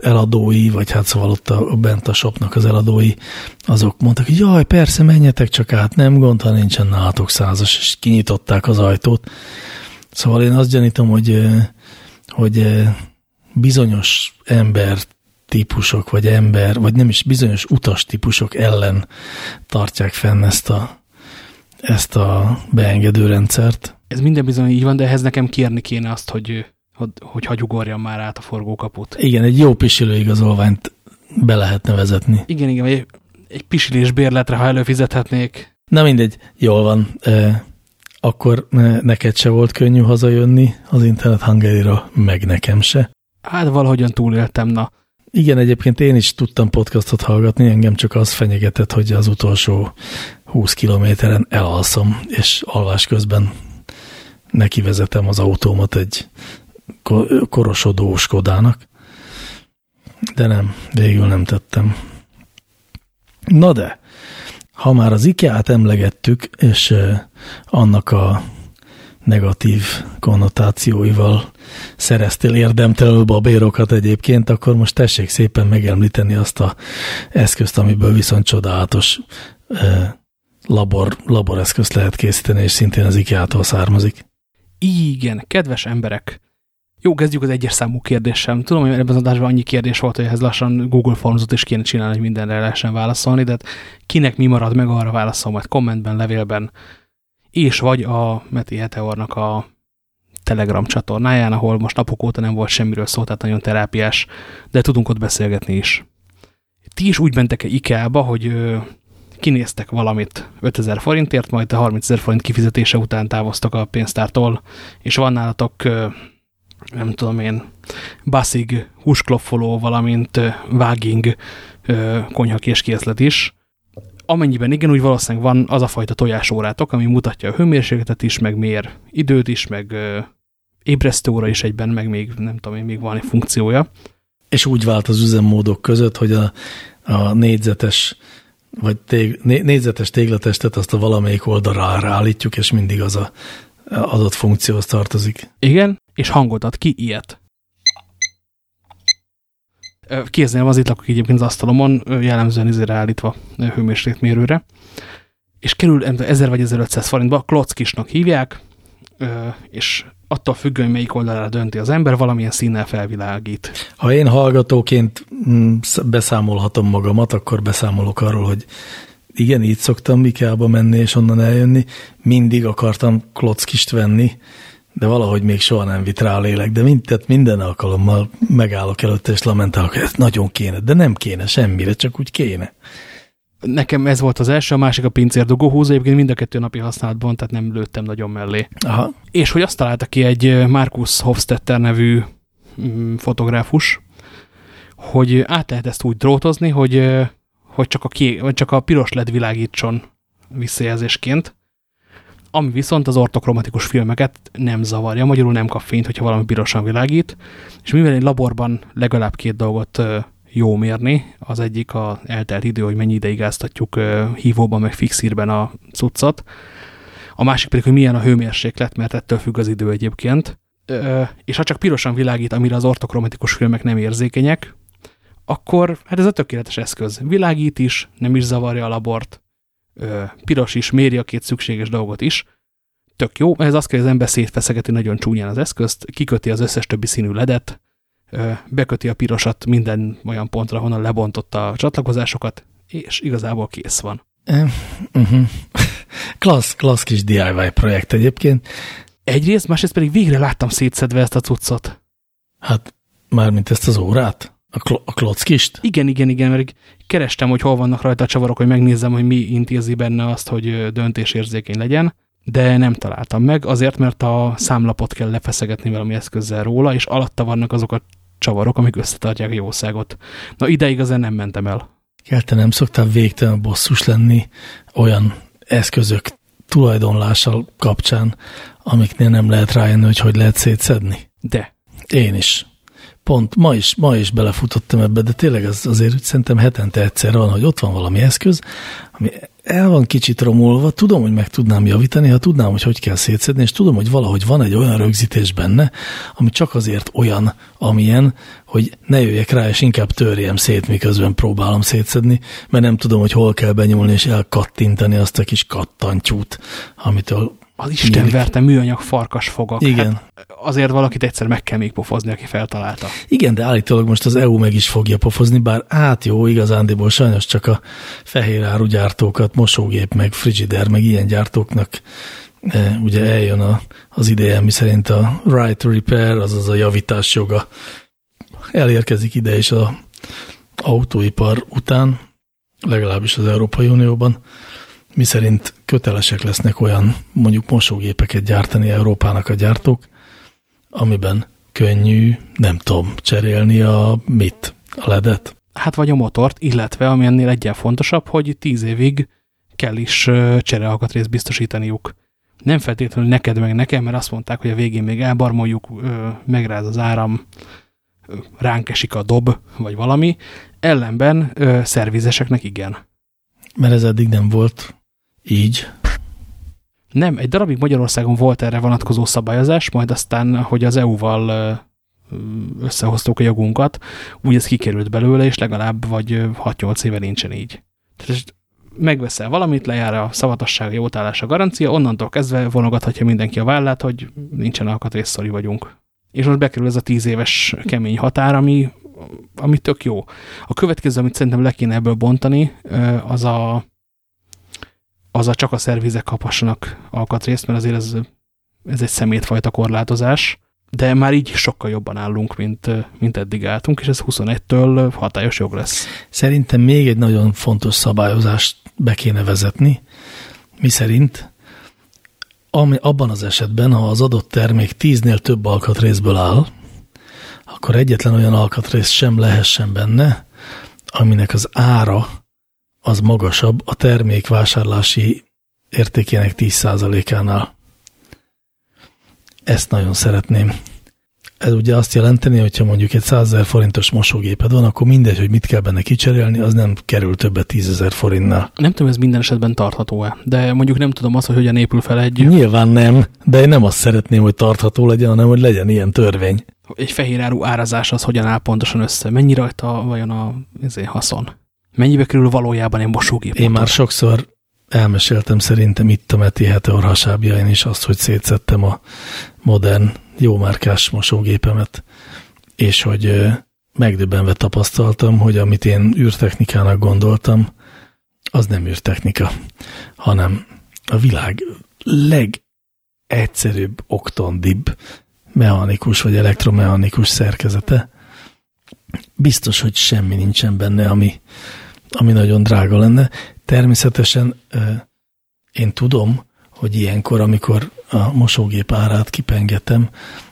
eladói, vagy hát szóval ott a, bent a shopnak az eladói, azok mondtak, hogy jaj, persze, menjetek csak át, nem gond, ha nincsen nálatok százas, és kinyitották az ajtót. Szóval én azt gyanítom, hogy, hogy bizonyos ember típusok, vagy ember, vagy nem is bizonyos utas típusok ellen tartják fenn ezt a, ezt a beengedő rendszert. Ez minden bizony így van, de ehhez nekem kérni kéne azt, hogy, hogy, hogy hagyugorjam már át a forgókaput. Igen, egy jó pisilőigazolványt be lehetne vezetni. Igen, igen, egy, egy pisilés bérletre, ha előfizethetnék. Na mindegy, jól van. E, akkor neked se volt könnyű hazajönni az Internet hungary meg nekem se. Hát valahogyan túléltem, na. Igen, egyébként én is tudtam podcastot hallgatni, engem csak az fenyegetett, hogy az utolsó 20 kilométeren elalszom, és alvás közben nekivezetem az autómat egy korosodó Skodának. De nem, végül nem tettem. Na de, ha már az IKEA-t emlegettük, és annak a negatív konnotációival szereztél érdemtelenül babérokat egyébként, akkor most tessék szépen megemlíteni azt a eszközt, amiből viszont csodálatos labor, laboreszközt lehet készíteni, és szintén az IKEA-tól származik. Igen, kedves emberek! Jó, kezdjük az egyes számú kérdéssel. Tudom, hogy ebben az adásban annyi kérdés volt, hogy ehhez lassan Google Formsot is kéne csinálni, hogy mindenre lehessen válaszolni, de hát kinek mi marad meg, arra válaszol majd kommentben, levélben, és vagy a Meti Heteornak a Telegram csatornáján, ahol most napok óta nem volt semmiről szó, tehát nagyon terápiás, de tudunk ott beszélgetni is. Ti is úgy mentek-e IKEA-ba, hogy kinéztek valamit 5000 forintért, majd a 30 ezer forint kifizetése után távoztak a pénztártól, és van nálatok, nem tudom én, baszig, húskloffoló, valamint váging konyhakéskészlet is. Amennyiben igen, úgy valószínűleg van az a fajta tojásórátok, ami mutatja a hőmérsékletet is, meg mér időt is, meg ébresztőóra is egyben, meg még nem tudom én, még van egy funkciója. És úgy vált az üzemmódok között, hogy a, a négyzetes vagy tég, négyzetes téglatestet azt a valamelyik oldalra ráállítjuk, és mindig az a adott funkcióhoz tartozik. Igen, és hangot ad ki ilyet. Kéznél az itt lakok egyébként az asztalomon, jellemzően izére állítva hőmérsékletmérőre, és kerül 1000 vagy 1500 forintba, klockisnak hívják, és attól függően, melyik oldalára dönti az ember, valamilyen színnel felvilágít. Ha én hallgatóként mm, beszámolhatom magamat, akkor beszámolok arról, hogy igen, így szoktam Mikába menni és onnan eljönni. Mindig akartam klockist venni, de valahogy még soha nem vit rá a lélek, de mind, tehát minden alkalommal megállok előtte és lamentálok, hogy ez nagyon kéne, de nem kéne semmire, csak úgy kéne. Nekem ez volt az első, a másik a pincér dugóhúzó, egyébként mind a kettő napi használatban, tehát nem lőttem nagyon mellé. Aha. És hogy azt találta ki egy Markus Hofstetter nevű mm, fotográfus, hogy át lehet ezt úgy drótozni, hogy, hogy csak, a ké, vagy csak a piros led világítson visszajelzésként, ami viszont az ortokromatikus filmeket nem zavarja, magyarul nem kap fényt, hogyha valami pirosan világít, és mivel egy laborban legalább két dolgot jó mérni. Az egyik a eltelt idő, hogy mennyi ideig áztatjuk hívóban, meg fixírben a cuccot. A másik pedig, hogy milyen a hőmérséklet, mert ettől függ az idő egyébként. És ha csak pirosan világít, amire az ortokromatikus filmek nem érzékenyek, akkor hát ez a tökéletes eszköz. Világít is, nem is zavarja a labort, piros is, méri a két szükséges dolgot is. Tök jó, ez azt kell, hogy az ember szétfeszegeti nagyon csúnyán az eszközt, kiköti az összes többi színű ledet, beköti a pirosat minden olyan pontra, honnan lebontotta a csatlakozásokat, és igazából kész van. Uh -huh. klassz, klassz kis DIY projekt egyébként. Egyrészt, másrészt pedig végre láttam szétszedve ezt a cuccot. Hát, mármint ezt az órát? A, kl a klockist? Igen, igen, igen, mert kerestem, hogy hol vannak rajta a csavarok, hogy megnézzem, hogy mi intézi benne azt, hogy döntésérzékeny legyen de nem találtam meg, azért, mert a számlapot kell lefeszegetni valami eszközzel róla, és alatta vannak azok a csavarok, amik összetartják a jószágot. Na ideig azért nem mentem el. Kell, te nem szoktál végtelen bosszus lenni olyan eszközök tulajdonlással kapcsán, amiknél nem lehet rájönni, hogy hogy lehet szétszedni? De. Én is. Pont ma is, ma is belefutottam ebbe, de tényleg az, azért szerintem hetente egyszer van, hogy ott van valami eszköz, ami el van kicsit romulva, tudom, hogy meg tudnám javítani, ha tudnám, hogy hogy kell szétszedni, és tudom, hogy valahogy van egy olyan rögzítés benne, ami csak azért olyan, amilyen, hogy ne jöjjek rá, és inkább törjem szét, miközben próbálom szétszedni, mert nem tudom, hogy hol kell benyúlni, és elkattintani azt a kis kattantyút, amitől az Isten verte műanyag farkas fogak. Igen. Hát azért valakit egyszer meg kell még pofozni, aki feltalálta. Igen, de állítólag most az EU meg is fogja pofozni, bár hát jó, igazándiból sajnos csak a fehér árugyártókat, mosógép, meg frigider, meg ilyen gyártóknak e, ugye eljön a, az ideje, mi szerint a right to repair, azaz a javítás joga elérkezik ide is a autóipar után, legalábbis az Európai Unióban mi szerint kötelesek lesznek olyan mondjuk mosógépeket gyártani Európának a gyártók, amiben könnyű, nem tudom, cserélni a mit, a ledet? Hát vagy a motort, illetve ami ennél egyen fontosabb, hogy tíz évig kell is cserealkatrészt biztosítaniuk. Nem feltétlenül neked meg nekem, mert azt mondták, hogy a végén még elbarmoljuk, megráz az áram, ránk esik a dob, vagy valami. Ellenben szervizeseknek igen. Mert ez eddig nem volt így? Nem, egy darabig Magyarországon volt erre vonatkozó szabályozás, majd aztán, hogy az EU-val összehoztuk a jogunkat, úgy ez kikerült belőle, és legalább vagy 6-8 éve nincsen így. Tehát megveszel valamit, lejár a szavatosság, jótállás, a garancia, onnantól kezdve vonogathatja mindenki a vállát, hogy nincsen alkatrészszori vagyunk. És most bekerül ez a 10 éves kemény határ, ami, ami tök jó. A következő, amit szerintem le kéne ebből bontani, az a az a csak a szervizek kaphassanak alkatrészt, mert azért ez, ez egy szemétfajta korlátozás, de már így sokkal jobban állunk, mint, mint eddig álltunk, és ez 21-től hatályos jog lesz. Szerintem még egy nagyon fontos szabályozást be kéne vezetni, mi szerint ami, abban az esetben, ha az adott termék tíznél több alkatrészből áll, akkor egyetlen olyan alkatrész sem lehessen benne, aminek az ára az magasabb a termék vásárlási értékének 10%-ánál. Ezt nagyon szeretném. Ez ugye azt jelenteni, hogyha mondjuk egy 100 ezer forintos mosógéped van, akkor mindegy, hogy mit kell benne kicserélni, az nem kerül többet 10 ezer forintnál. Nem tudom, ez minden esetben tartható-e, de mondjuk nem tudom azt, hogy hogyan épül fel egy... Nyilván nem, de én nem azt szeretném, hogy tartható legyen, hanem hogy legyen ilyen törvény. Egy fehér áru árazás az hogyan áll pontosan össze? Mennyi rajta vajon a ezért haszon? Mennyibe kerül valójában egy mosógép? Én már sokszor elmeséltem szerintem itt a Meti Heteor hasábjain is azt, hogy szétszettem a modern, jómárkás mosógépemet, és hogy megdöbbenve tapasztaltam, hogy amit én űrtechnikának gondoltam, az nem űrtechnika, hanem a világ legegyszerűbb, oktondibb mechanikus vagy elektromechanikus szerkezete. Biztos, hogy semmi nincsen benne, ami, ami nagyon drága lenne. Természetesen én tudom, hogy ilyenkor, amikor a mosógép árát kipengetem,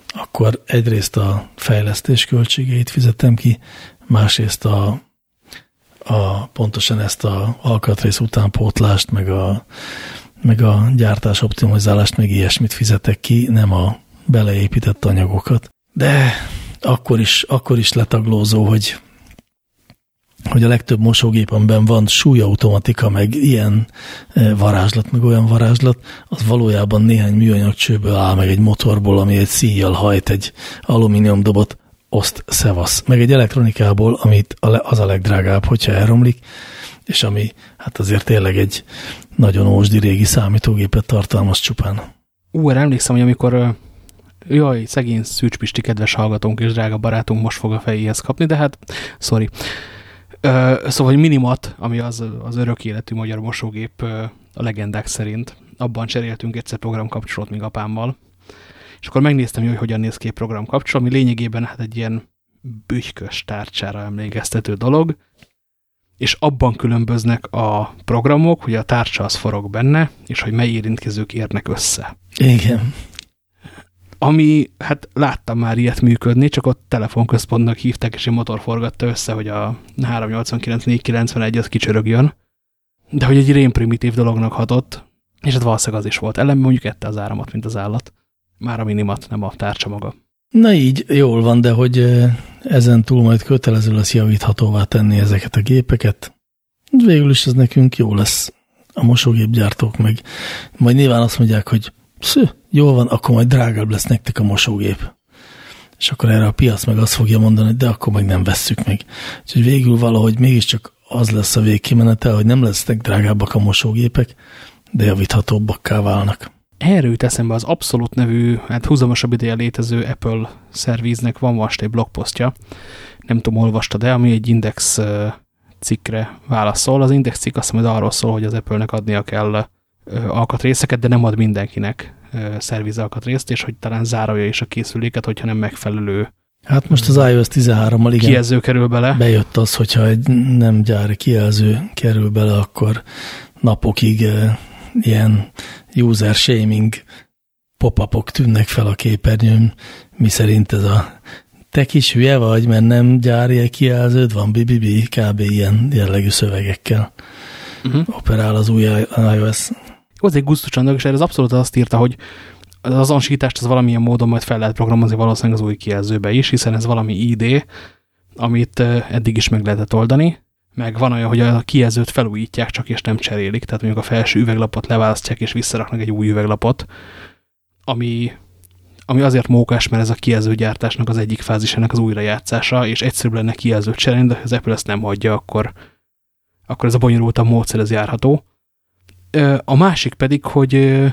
akkor egyrészt a fejlesztés költségeit fizetem ki, másrészt a, a pontosan ezt a alkatrész utánpótlást, meg a, meg a gyártás optimizálást, meg ilyesmit fizetek ki, nem a beleépített anyagokat. De akkor is, akkor is letaglózó, hogy hogy a legtöbb mosógépemben van súlyautomatika, meg ilyen e, varázslat, meg olyan varázslat, az valójában néhány műanyag csőből áll, meg egy motorból, ami egy szíjjal hajt egy alumínium dobot, oszt szevasz. Meg egy elektronikából, amit az a legdrágább, hogyha elromlik, és ami hát azért tényleg egy nagyon ósdi régi számítógépet tartalmaz csupán. Ú, emlékszem, hogy amikor jaj, szegény Szűcspisti kedves hallgatónk és drága barátunk most fog a fejéhez kapni, de hát, sorry. Szóval, hogy Minimat, ami az, az örök életű magyar mosógép a legendák szerint, abban cseréltünk egyszer programkapcsolót még apámmal, és akkor megnéztem, hogy hogyan néz ki a programkapcsoló, ami lényegében hát egy ilyen bütykös tárcsára emlékeztető dolog, és abban különböznek a programok, hogy a tárcsa az forog benne, és hogy mely érintkezők érnek össze. Igen. Ami, hát láttam már ilyet működni, csak ott telefonközpontnak hívták, és egy motor forgatta össze, hogy a 389-491 az kicsörögjön. De hogy egy rém primitív dolognak hatott, és hát valószínűleg az is volt. Ellenben mondjuk ette az áramot, mint az állat. Már a minimat, nem a tárcsa maga. Na így, jól van, de hogy ezen túl majd kötelező lesz javíthatóvá tenni ezeket a gépeket. Végül is ez nekünk jó lesz. A mosógépgyártók meg majd nyilván azt mondják, hogy szű, jól van, akkor majd drágább lesz nektek a mosógép. És akkor erre a piac meg azt fogja mondani, de akkor meg nem vesszük meg. Úgyhogy végül valahogy mégiscsak az lesz a végkimenete, hogy nem lesznek drágábbak a mosógépek, de javíthatóbbakká válnak. Erről jut eszembe az Abszolút nevű, hát húzamosabb ideje létező Apple szervíznek van egy blogposztja, nem tudom, olvasta, de ami egy Index cikkre válaszol. Az Index cikk azt mondja, arról szól, hogy az Apple-nek adnia kell alkatrészeket, de nem ad mindenkinek szerviz alkatrészt, és hogy talán zárolja is a készüléket, hogyha nem megfelelő Hát most az iOS 13-mal igen kijelző kerül bele. Bejött az, hogyha egy nem gyári kijelző kerül bele, akkor napokig ilyen user shaming pop-upok tűnnek fel a képernyőn, mi szerint ez a te kis hülye vagy, mert nem gyári kijelződ van, BBB, kb. ilyen jellegű szövegekkel uh -huh. operál az új iOS. Az egy gusztus annak, és ez abszolút azt írta, hogy az azonosítást az valamilyen módon majd fel lehet programozni valószínűleg az új kijelzőbe is, hiszen ez valami ID, amit eddig is meg lehetett oldani, meg van olyan, hogy a kijelzőt felújítják csak és nem cserélik, tehát mondjuk a felső üveglapot leválasztják és visszaraknak egy új üveglapot, ami, ami azért mókás, mert ez a kijelzőgyártásnak az egyik fázisának az újrajátszása, és egyszerűbb lenne kijelzőt cserélni, de ha az Apple ezt nem hagyja, akkor, akkor ez a bonyolultabb módszer ez járható. A másik pedig, hogy,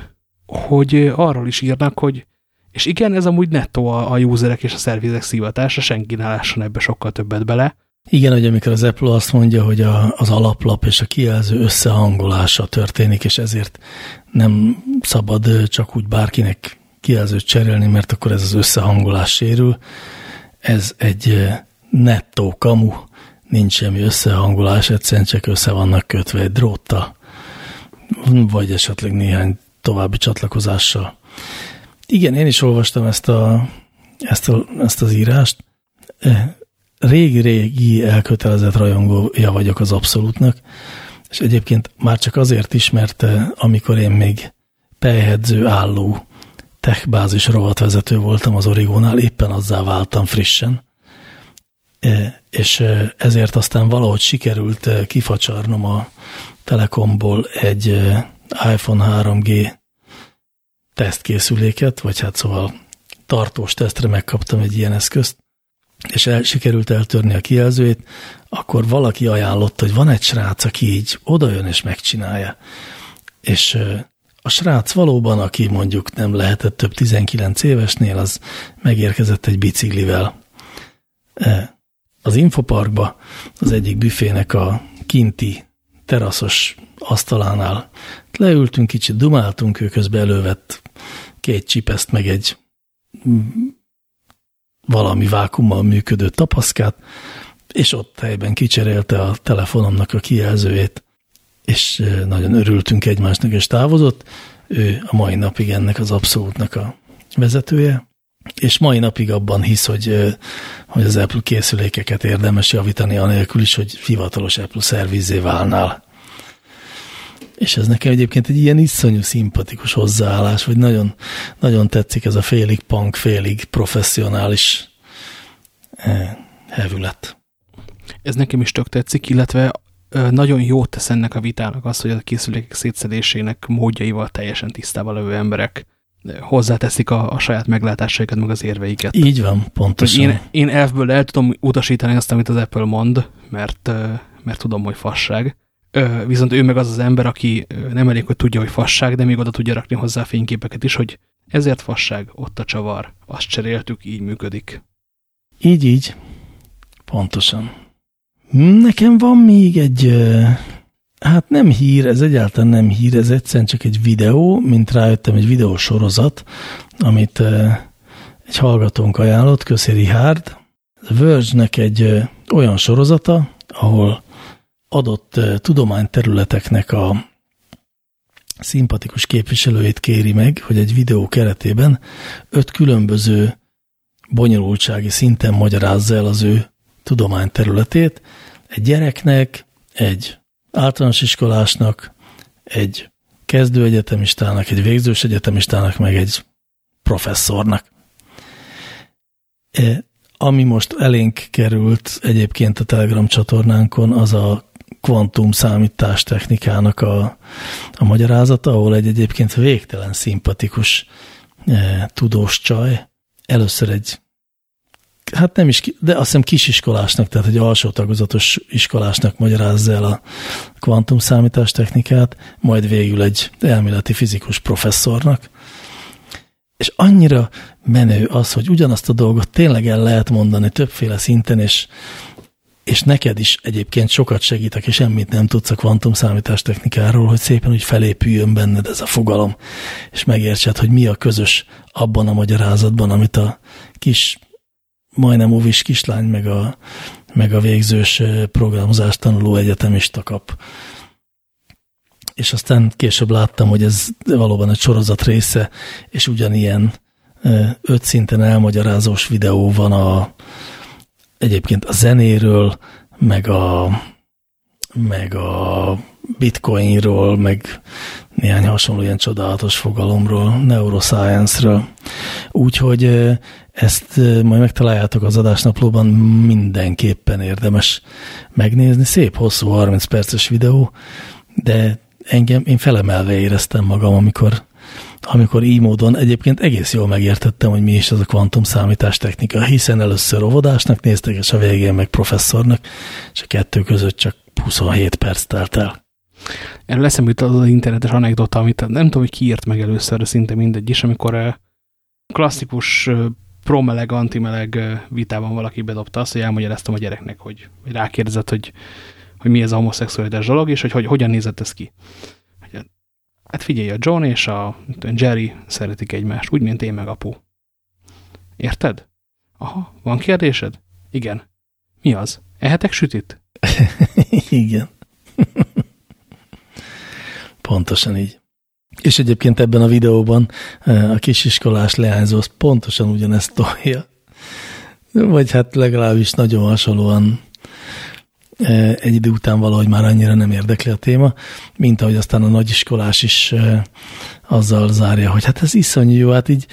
hogy arról is írnak, hogy és igen, ez amúgy nettó a, a userek és a szervizek szívatása, senki ne lásson ebbe sokkal többet bele, igen, hogy amikor az Apple azt mondja, hogy a, az alaplap és a kijelző összehangolása történik, és ezért nem szabad csak úgy bárkinek kijelzőt cserélni, mert akkor ez az összehangolás sérül. Ez egy nettó kamu, nincs semmi összehangolás, egyszerűen csak össze vannak kötve egy dróttal, vagy esetleg néhány további csatlakozással. Igen, én is olvastam ezt, a, ezt, a, ezt az írást régi-régi elkötelezett rajongója vagyok az abszolútnak, és egyébként már csak azért is, mert eh, amikor én még pejhedző álló techbázis rovatvezető voltam az Origónál, éppen azzá váltam frissen, és eh, ezért aztán valahogy sikerült kifacsarnom a Telekomból egy iPhone 3G tesztkészüléket, vagy hát szóval tartós tesztre megkaptam egy ilyen eszközt, és el, sikerült eltörni a kijelzőjét, akkor valaki ajánlott, hogy van egy srác, aki így odajön és megcsinálja. És a srác valóban, aki mondjuk nem lehetett több 19 évesnél, az megérkezett egy biciklivel. Az infoparkba az egyik büfének a kinti teraszos asztalánál. Leültünk, kicsit dumáltunk, ő közben elővett két csipeszt, meg egy valami vákummal működő tapaszkát, és ott helyben kicserélte a telefonomnak a kijelzőjét, és nagyon örültünk egymásnak, és távozott. Ő a mai napig ennek az abszolútnak a vezetője, és mai napig abban hisz, hogy, hogy az Apple készülékeket érdemes javítani, anélkül is, hogy hivatalos Apple szervizé válnál. És ez nekem egyébként egy ilyen iszonyú szimpatikus hozzáállás, hogy nagyon, nagyon tetszik ez a félig punk, félig professzionális hevület. Ez nekem is tök tetszik, illetve nagyon jót tesz ennek a vitának az, hogy a készülékek szétszedésének módjaival teljesen tisztában levő emberek hozzáteszik a, a saját meglátásaikat, meg az érveiket. Így van, pontosan. Én, én elfből el tudom utasítani azt, amit az Apple mond, mert, mert tudom, hogy fasság viszont ő meg az az ember, aki nem elég, hogy tudja, hogy fasság, de még oda tudja rakni hozzá fényképeket is, hogy ezért fasság, ott a csavar, azt cseréltük, így működik. Így, így. Pontosan. Nekem van még egy, hát nem hír, ez egyáltalán nem hír, ez egyszerűen csak egy videó, mint rájöttem, egy videósorozat, amit egy hallgatónk ajánlott, Köszi Richard. A Verge-nek egy olyan sorozata, ahol adott tudományterületeknek a szimpatikus képviselőjét kéri meg, hogy egy videó keretében öt különböző bonyolultsági szinten magyarázza el az ő tudományterületét. Egy gyereknek, egy általános iskolásnak, egy kezdőegyetemistának, egy végzős egyetemistának, meg egy professzornak. E, ami most elénk került egyébként a Telegram csatornánkon, az a kvantum számítás technikának a, a magyarázata, ahol egy egyébként végtelen szimpatikus e, tudós csaj először egy hát nem is, de azt hiszem kisiskolásnak, tehát egy alsó tagozatos iskolásnak magyarázza el a kvantum számítás technikát, majd végül egy elméleti fizikus professzornak. És annyira menő az, hogy ugyanazt a dolgot tényleg el lehet mondani többféle szinten, és, és neked is egyébként sokat segítek, és semmit nem tudsz a kvantum számítás technikáról, hogy szépen úgy felépüljön benned ez a fogalom, és megértsed, hogy mi a közös abban a magyarázatban, amit a kis majdnem óvis kislány, meg a, meg a végzős programozást tanuló egyetemista kap. És aztán később láttam, hogy ez valóban egy sorozat része, és ugyanilyen öt szinten elmagyarázós videó van a, egyébként a zenéről, meg a, meg a bitcoinról, meg néhány hasonló ilyen csodálatos fogalomról, neuroscience-ről. Úgyhogy ezt majd megtaláljátok az adásnaplóban, mindenképpen érdemes megnézni. Szép, hosszú, 30 perces videó, de engem, én felemelve éreztem magam, amikor, amikor így módon egyébként egész jól megértettem, hogy mi is ez a kvantum számítás technika, hiszen először óvodásnak néztek, és a végén meg professzornak, és a kettő között csak 27 perc telt el. Erről eszembe jutott az internetes anekdota, amit nem tudom, hogy ki írt meg először, szinte mindegy is, amikor klasszikus promeleg, antimeleg vitában valaki bedobta azt, hogy elmagyaráztam a gyereknek, hogy, hogy rákérdezett, hogy, hogy mi ez a homoszexualitás dolog, és hogy, hogy hogyan nézett ez ki. Hát figyelj, a John és a Jerry szeretik egymást, úgy, mint én meg apu. Érted? Aha, van kérdésed? Igen. Mi az? Ehetek sütit? <laughs> Igen. Pontosan így. És egyébként ebben a videóban e, a kisiskolás leányzó pontosan ugyanezt tolja. Vagy hát legalábbis nagyon hasonlóan e, egy idő után valahogy már annyira nem érdekli a téma, mint ahogy aztán a nagyiskolás is e, azzal zárja, hogy hát ez iszonyú jó, hát így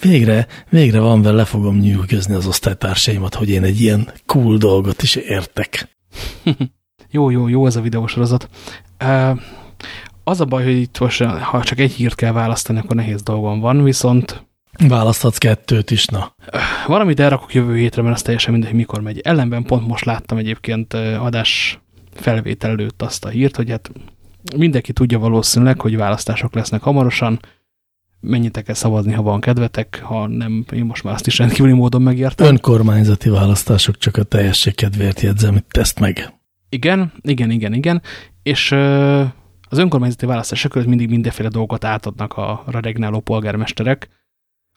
végre, végre van vele, le fogom nyűgözni az osztálytársaimat, hogy én egy ilyen cool dolgot is értek. <laughs> jó, jó, jó ez a videósorozat. Uh, az a baj, hogy itt most, ha csak egy hírt kell választani, akkor nehéz dolgom van, viszont... Választhatsz kettőt is, na. Valamit elrakok jövő hétre, mert az teljesen mindegy, mikor megy. Ellenben pont most láttam egyébként adás felvétel előtt azt a hírt, hogy hát mindenki tudja valószínűleg, hogy választások lesznek hamarosan, mennyitek kell szavazni, ha van kedvetek, ha nem, én most már azt is rendkívüli módon megértem. Önkormányzati választások csak a teljesség kedvéért jegyzem, hogy teszt meg. Igen, igen, igen, igen, és az önkormányzati választások között mindig mindenféle dolgot átadnak a, regnáló polgármesterek,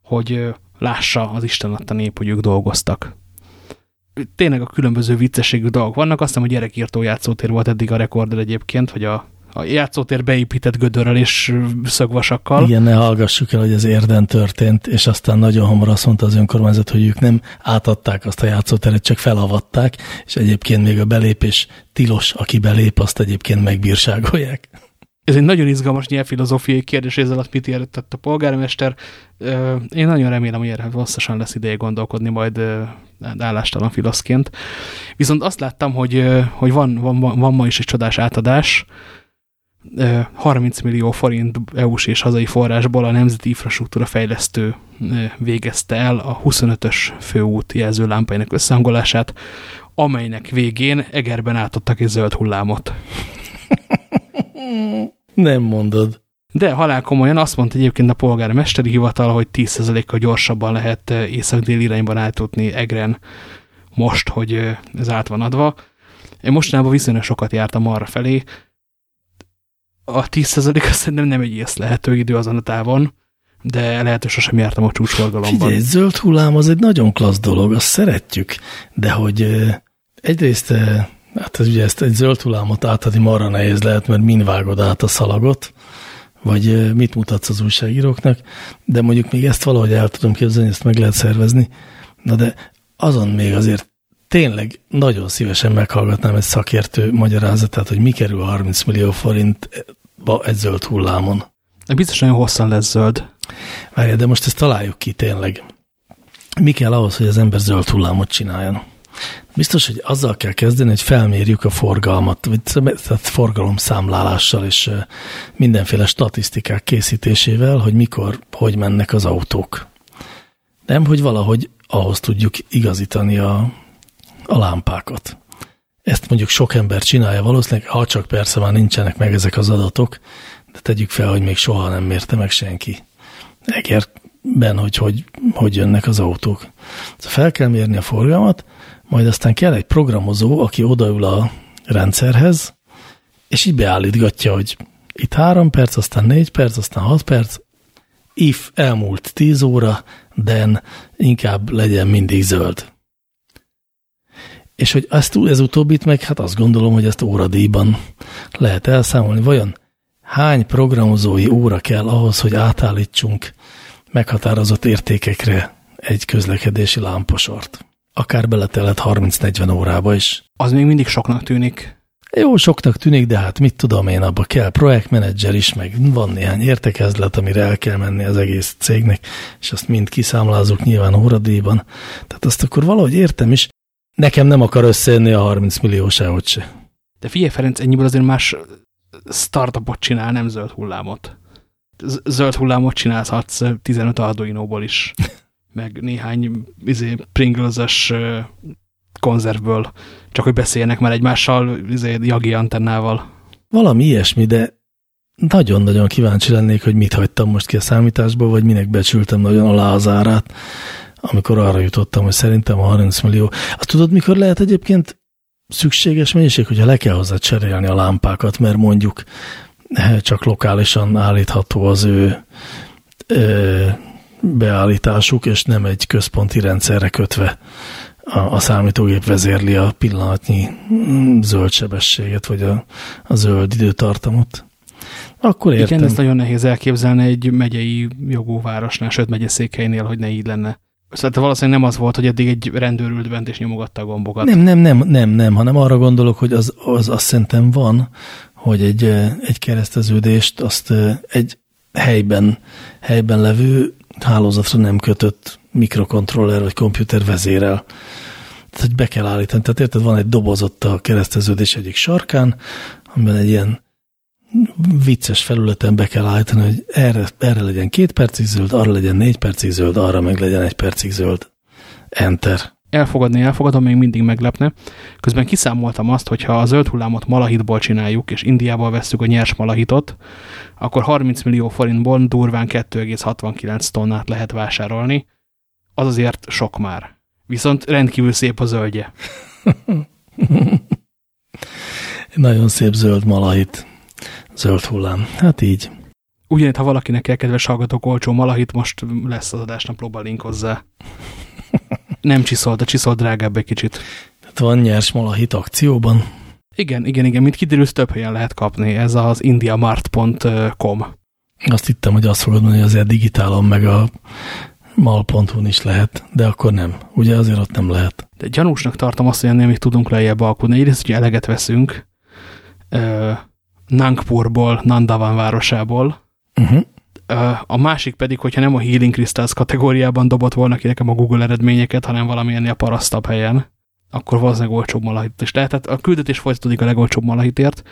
hogy lássa az Isten adta nép, hogy ők dolgoztak. Tényleg a különböző viccességű dolgok vannak, azt hiszem, hogy gyerekírtó játszótér volt eddig a rekorder egyébként, hogy a, a játszótér beépített gödörrel és szögvasakkal. Igen, ne hallgassuk el, hogy ez érden történt, és aztán nagyon hamar azt mondta az önkormányzat, hogy ők nem átadták azt a játszóteret, csak felavatták, és egyébként még a belépés tilos, aki belép, azt egyébként megbírságolják. Ez egy nagyon izgalmas nyelvfilozófiai kérdés, ezzel alatt mit értett a polgármester. Én nagyon remélem, hogy erre hosszasan lesz ideje gondolkodni majd állástalan filoszként. Viszont azt láttam, hogy, hogy van, van, van ma is egy csodás átadás, 30 millió forint EU-s és hazai forrásból a Nemzeti Infrastruktúra Fejlesztő végezte el a 25-ös főút jelzőlámpainak összehangolását, amelynek végén Egerben átadtak egy zöld hullámot. <laughs> Nem mondod. De halál komolyan azt mondta egyébként a polgármesteri hivatal, hogy 10%-kal gyorsabban lehet észak-déli irányban átutni Egren most, hogy ez át van adva. Én mostanában viszonylag sokat jártam arra felé. A 10% azt szerintem nem egy észlehető idő azon a távon, de lehet, hogy sosem jártam a csúcsforgalomban. Figyelj, zöld hullám az egy nagyon klassz dolog, azt szeretjük, de hogy egyrészt Hát ez ugye ezt egy zöld hullámot átadni marra nehéz lehet, mert mind vágod át a szalagot, vagy mit mutatsz az újságíróknak, de mondjuk még ezt valahogy el tudom képzelni, ezt meg lehet szervezni, na de azon még azért tényleg nagyon szívesen meghallgatnám egy szakértő magyarázatát, hogy mi kerül 30 millió forintba egy zöld hullámon. Biztos nagyon hosszan lesz zöld. Várja, de most ezt találjuk ki tényleg. Mi kell ahhoz, hogy az ember zöld hullámot csináljon? Biztos, hogy azzal kell kezdeni, hogy felmérjük a forgalmat, tehát forgalomszámlálással és mindenféle statisztikák készítésével, hogy mikor, hogy mennek az autók. Nem, hogy valahogy ahhoz tudjuk igazítani a, a lámpákat. Ezt mondjuk sok ember csinálja valószínűleg, ha csak persze már nincsenek meg ezek az adatok, de tegyük fel, hogy még soha nem mérte meg senki. Egerben, hogy, hogy hogy jönnek az autók. Szóval fel kell mérni a forgalmat, majd aztán kell egy programozó, aki odaül a rendszerhez, és így beállítgatja, hogy itt három perc, aztán négy perc, aztán hat perc, if elmúlt tíz óra, then inkább legyen mindig zöld. És hogy ezt, ez utóbbit meg, hát azt gondolom, hogy ezt óradíjban lehet elszámolni. Vajon hány programozói óra kell ahhoz, hogy átállítsunk meghatározott értékekre egy közlekedési lámpasort? Akár beletelett 30-40 órába is. Az még mindig soknak tűnik. Jó, soknak tűnik, de hát mit tudom én, abba kell projektmenedzser is, meg van néhány értekezlet, amire el kell menni az egész cégnek, és azt mind kiszámlázunk nyilván óradíjban. Tehát azt akkor valahogy értem is, nekem nem akar összejönni a 30 millió sehogy se. De figyelj Ferenc, ennyiből azért más startupot csinál, nem zöld hullámot. Zöld hullámot csinálhatsz 15 Arduino-ból is, meg néhány izé, Pringles-es konzervből, csak hogy beszéljenek már egymással izé, jagi antennával. Valami ilyesmi, de nagyon-nagyon kíváncsi lennék, hogy mit hagytam most ki a számításból, vagy minek becsültem nagyon alá az árát, amikor arra jutottam, hogy szerintem a 30 millió. Azt tudod, mikor lehet egyébként szükséges mennyiség, hogyha le kell hozzá cserélni a lámpákat, mert mondjuk eh, csak lokálisan állítható az ő ö, beállításuk, és nem egy központi rendszerre kötve a, a számítógép vezérli a pillanatnyi mm, zöld sebességet, vagy a, a zöld időtartamot. Akkor értem. Igen, ezt nagyon nehéz elképzelni egy megyei jogú városnál, sőt megyeszékhelynél, hogy ne így lenne. Szóval valószínűleg nem az volt, hogy eddig egy rendőr ült bent és nyomogatta a gombokat. Nem, nem, nem, nem, nem, hanem arra gondolok, hogy az, az azt szerintem van, hogy egy, egy kereszteződést azt egy helyben, helyben levő hálózatra nem kötött mikrokontroller vagy komputer vezérel. Tehát, hogy be kell állítani. Tehát érted, van egy dobozott a kereszteződés egyik sarkán, amiben egy ilyen vicces felületen be kell állítani, hogy erre, erre legyen két percig zöld, arra legyen négy percig zöld, arra meg legyen egy percig zöld. Enter. Elfogadni elfogadom, még mindig meglepne. Közben kiszámoltam azt, hogy ha a zöld hullámot malahitból csináljuk, és Indiából vesszük a nyers malahitot, akkor 30 millió forintból durván 2,69 tonnát lehet vásárolni. Az azért sok már. Viszont rendkívül szép a zöldje. <laughs> Nagyon szép zöld malahit. Zöld hullám. Hát így. Ugyanitt, ha valakinek kell kedves hallgatók olcsó malahit, most lesz az adásnaplóban link hozzá. <laughs> Nem csiszolt, a csiszolt drágább egy kicsit. Tehát van nyers malahit akcióban? Igen, igen, igen, mint kiderült, több helyen lehet kapni. Ez az indiamart.com. Azt hittem, hogy azt fogod mondani, hogy azért digitálon meg a mal.hu is lehet, de akkor nem. Ugye azért ott nem lehet. De gyanúsnak tartom azt, hogy ennél még tudunk lejjebb alkudni. Egyrészt, hogy eleget veszünk, Nangpurból, Nandavan városából. Uh -huh. A másik pedig, hogyha nem a Healing Crystals kategóriában dobott volna ki nekem a Google eredményeket, hanem valamilyennél parasztabb helyen, akkor valószínűleg olcsóbb malahit is lehet. Tehát a küldetés folytatódik a legolcsóbb malahitért.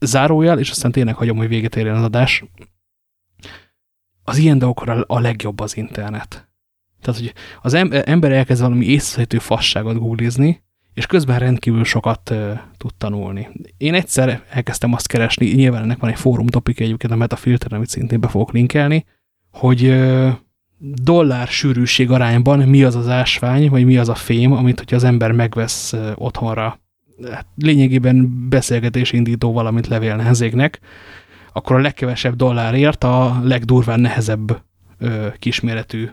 Zárójel, és aztán tényleg hagyom, hogy véget érjen az adás. Az ilyen dolgokra a legjobb az internet. Tehát, hogy az ember elkezd valami észrehető fasságot googlizni, és közben rendkívül sokat uh, tud tanulni. Én egyszer elkezdtem azt keresni, nyilván ennek van egy fórum topik egyébként a Metafilter, amit szintén be fogok linkelni, hogy dollár sűrűség arányban mi az az ásvány, vagy mi az a fém, amit hogyha az ember megvesz uh, otthonra, hát lényegében beszélgetés indító valamit levélnehezéknek, akkor a legkevesebb dollárért a legdurván nehezebb kisméretű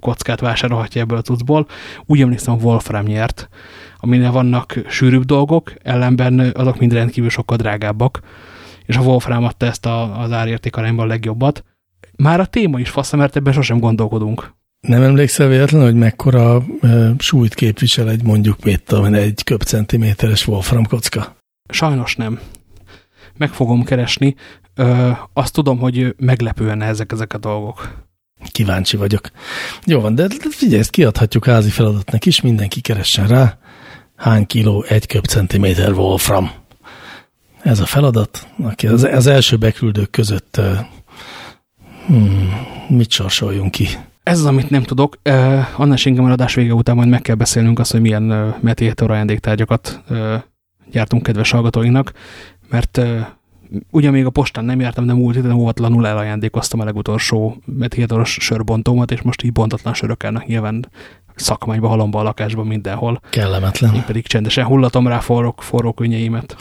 kockát vásárolhatja ebből a cuccból. Úgy emlékszem, a Wolfram nyert, aminél vannak sűrűbb dolgok, ellenben azok mind rendkívül sokkal drágábbak, és a Wolfram adta ezt a, az árérték arányban a legjobbat. Már a téma is fasz, mert ebben sosem gondolkodunk. Nem emlékszel véletlenül, hogy mekkora e, súlyt képvisel egy mondjuk, mit egy köbcentiméteres Wolfram kocka? Sajnos nem. Meg fogom keresni. Ö, azt tudom, hogy meglepően ezek ezek a dolgok. Kíváncsi vagyok. Jó van, de figyelj, ezt kiadhatjuk házi feladatnak is, mindenki keressen rá. Hány kiló egy köbcentiméter Wolfram? Ez a feladat. Aki az, az első beküldők között hmm, mit sorsoljunk ki? Ez az, amit nem tudok. Uh, annál engem adás vége után majd meg kell beszélnünk azt, hogy milyen uh, Mediator ajándéktárgyakat uh, gyártunk kedves hallgatóinknak, mert uh, ugye még a postán nem jártam, de múlt héten óvatlanul elajándékoztam a legutolsó Mediatoros sörbontómat, és most így bontatlan sörök állnak nyilván szakmányba, halomba, a lakásban, mindenhol. Kellemetlen. Én pedig csendesen hullatom rá forró, forró könnyeimet.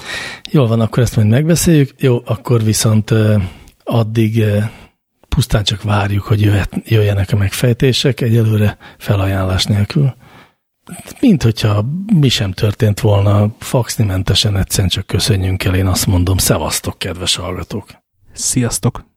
Jól van, akkor ezt majd megbeszéljük. Jó, akkor viszont uh, addig uh, pusztán csak várjuk, hogy jöhet, jöjjenek a megfejtések, egyelőre felajánlás nélkül. Mint hogyha mi sem történt volna, faxnimentesen egyszerűen csak köszönjünk el, én azt mondom, szevasztok, kedves hallgatók! Sziasztok!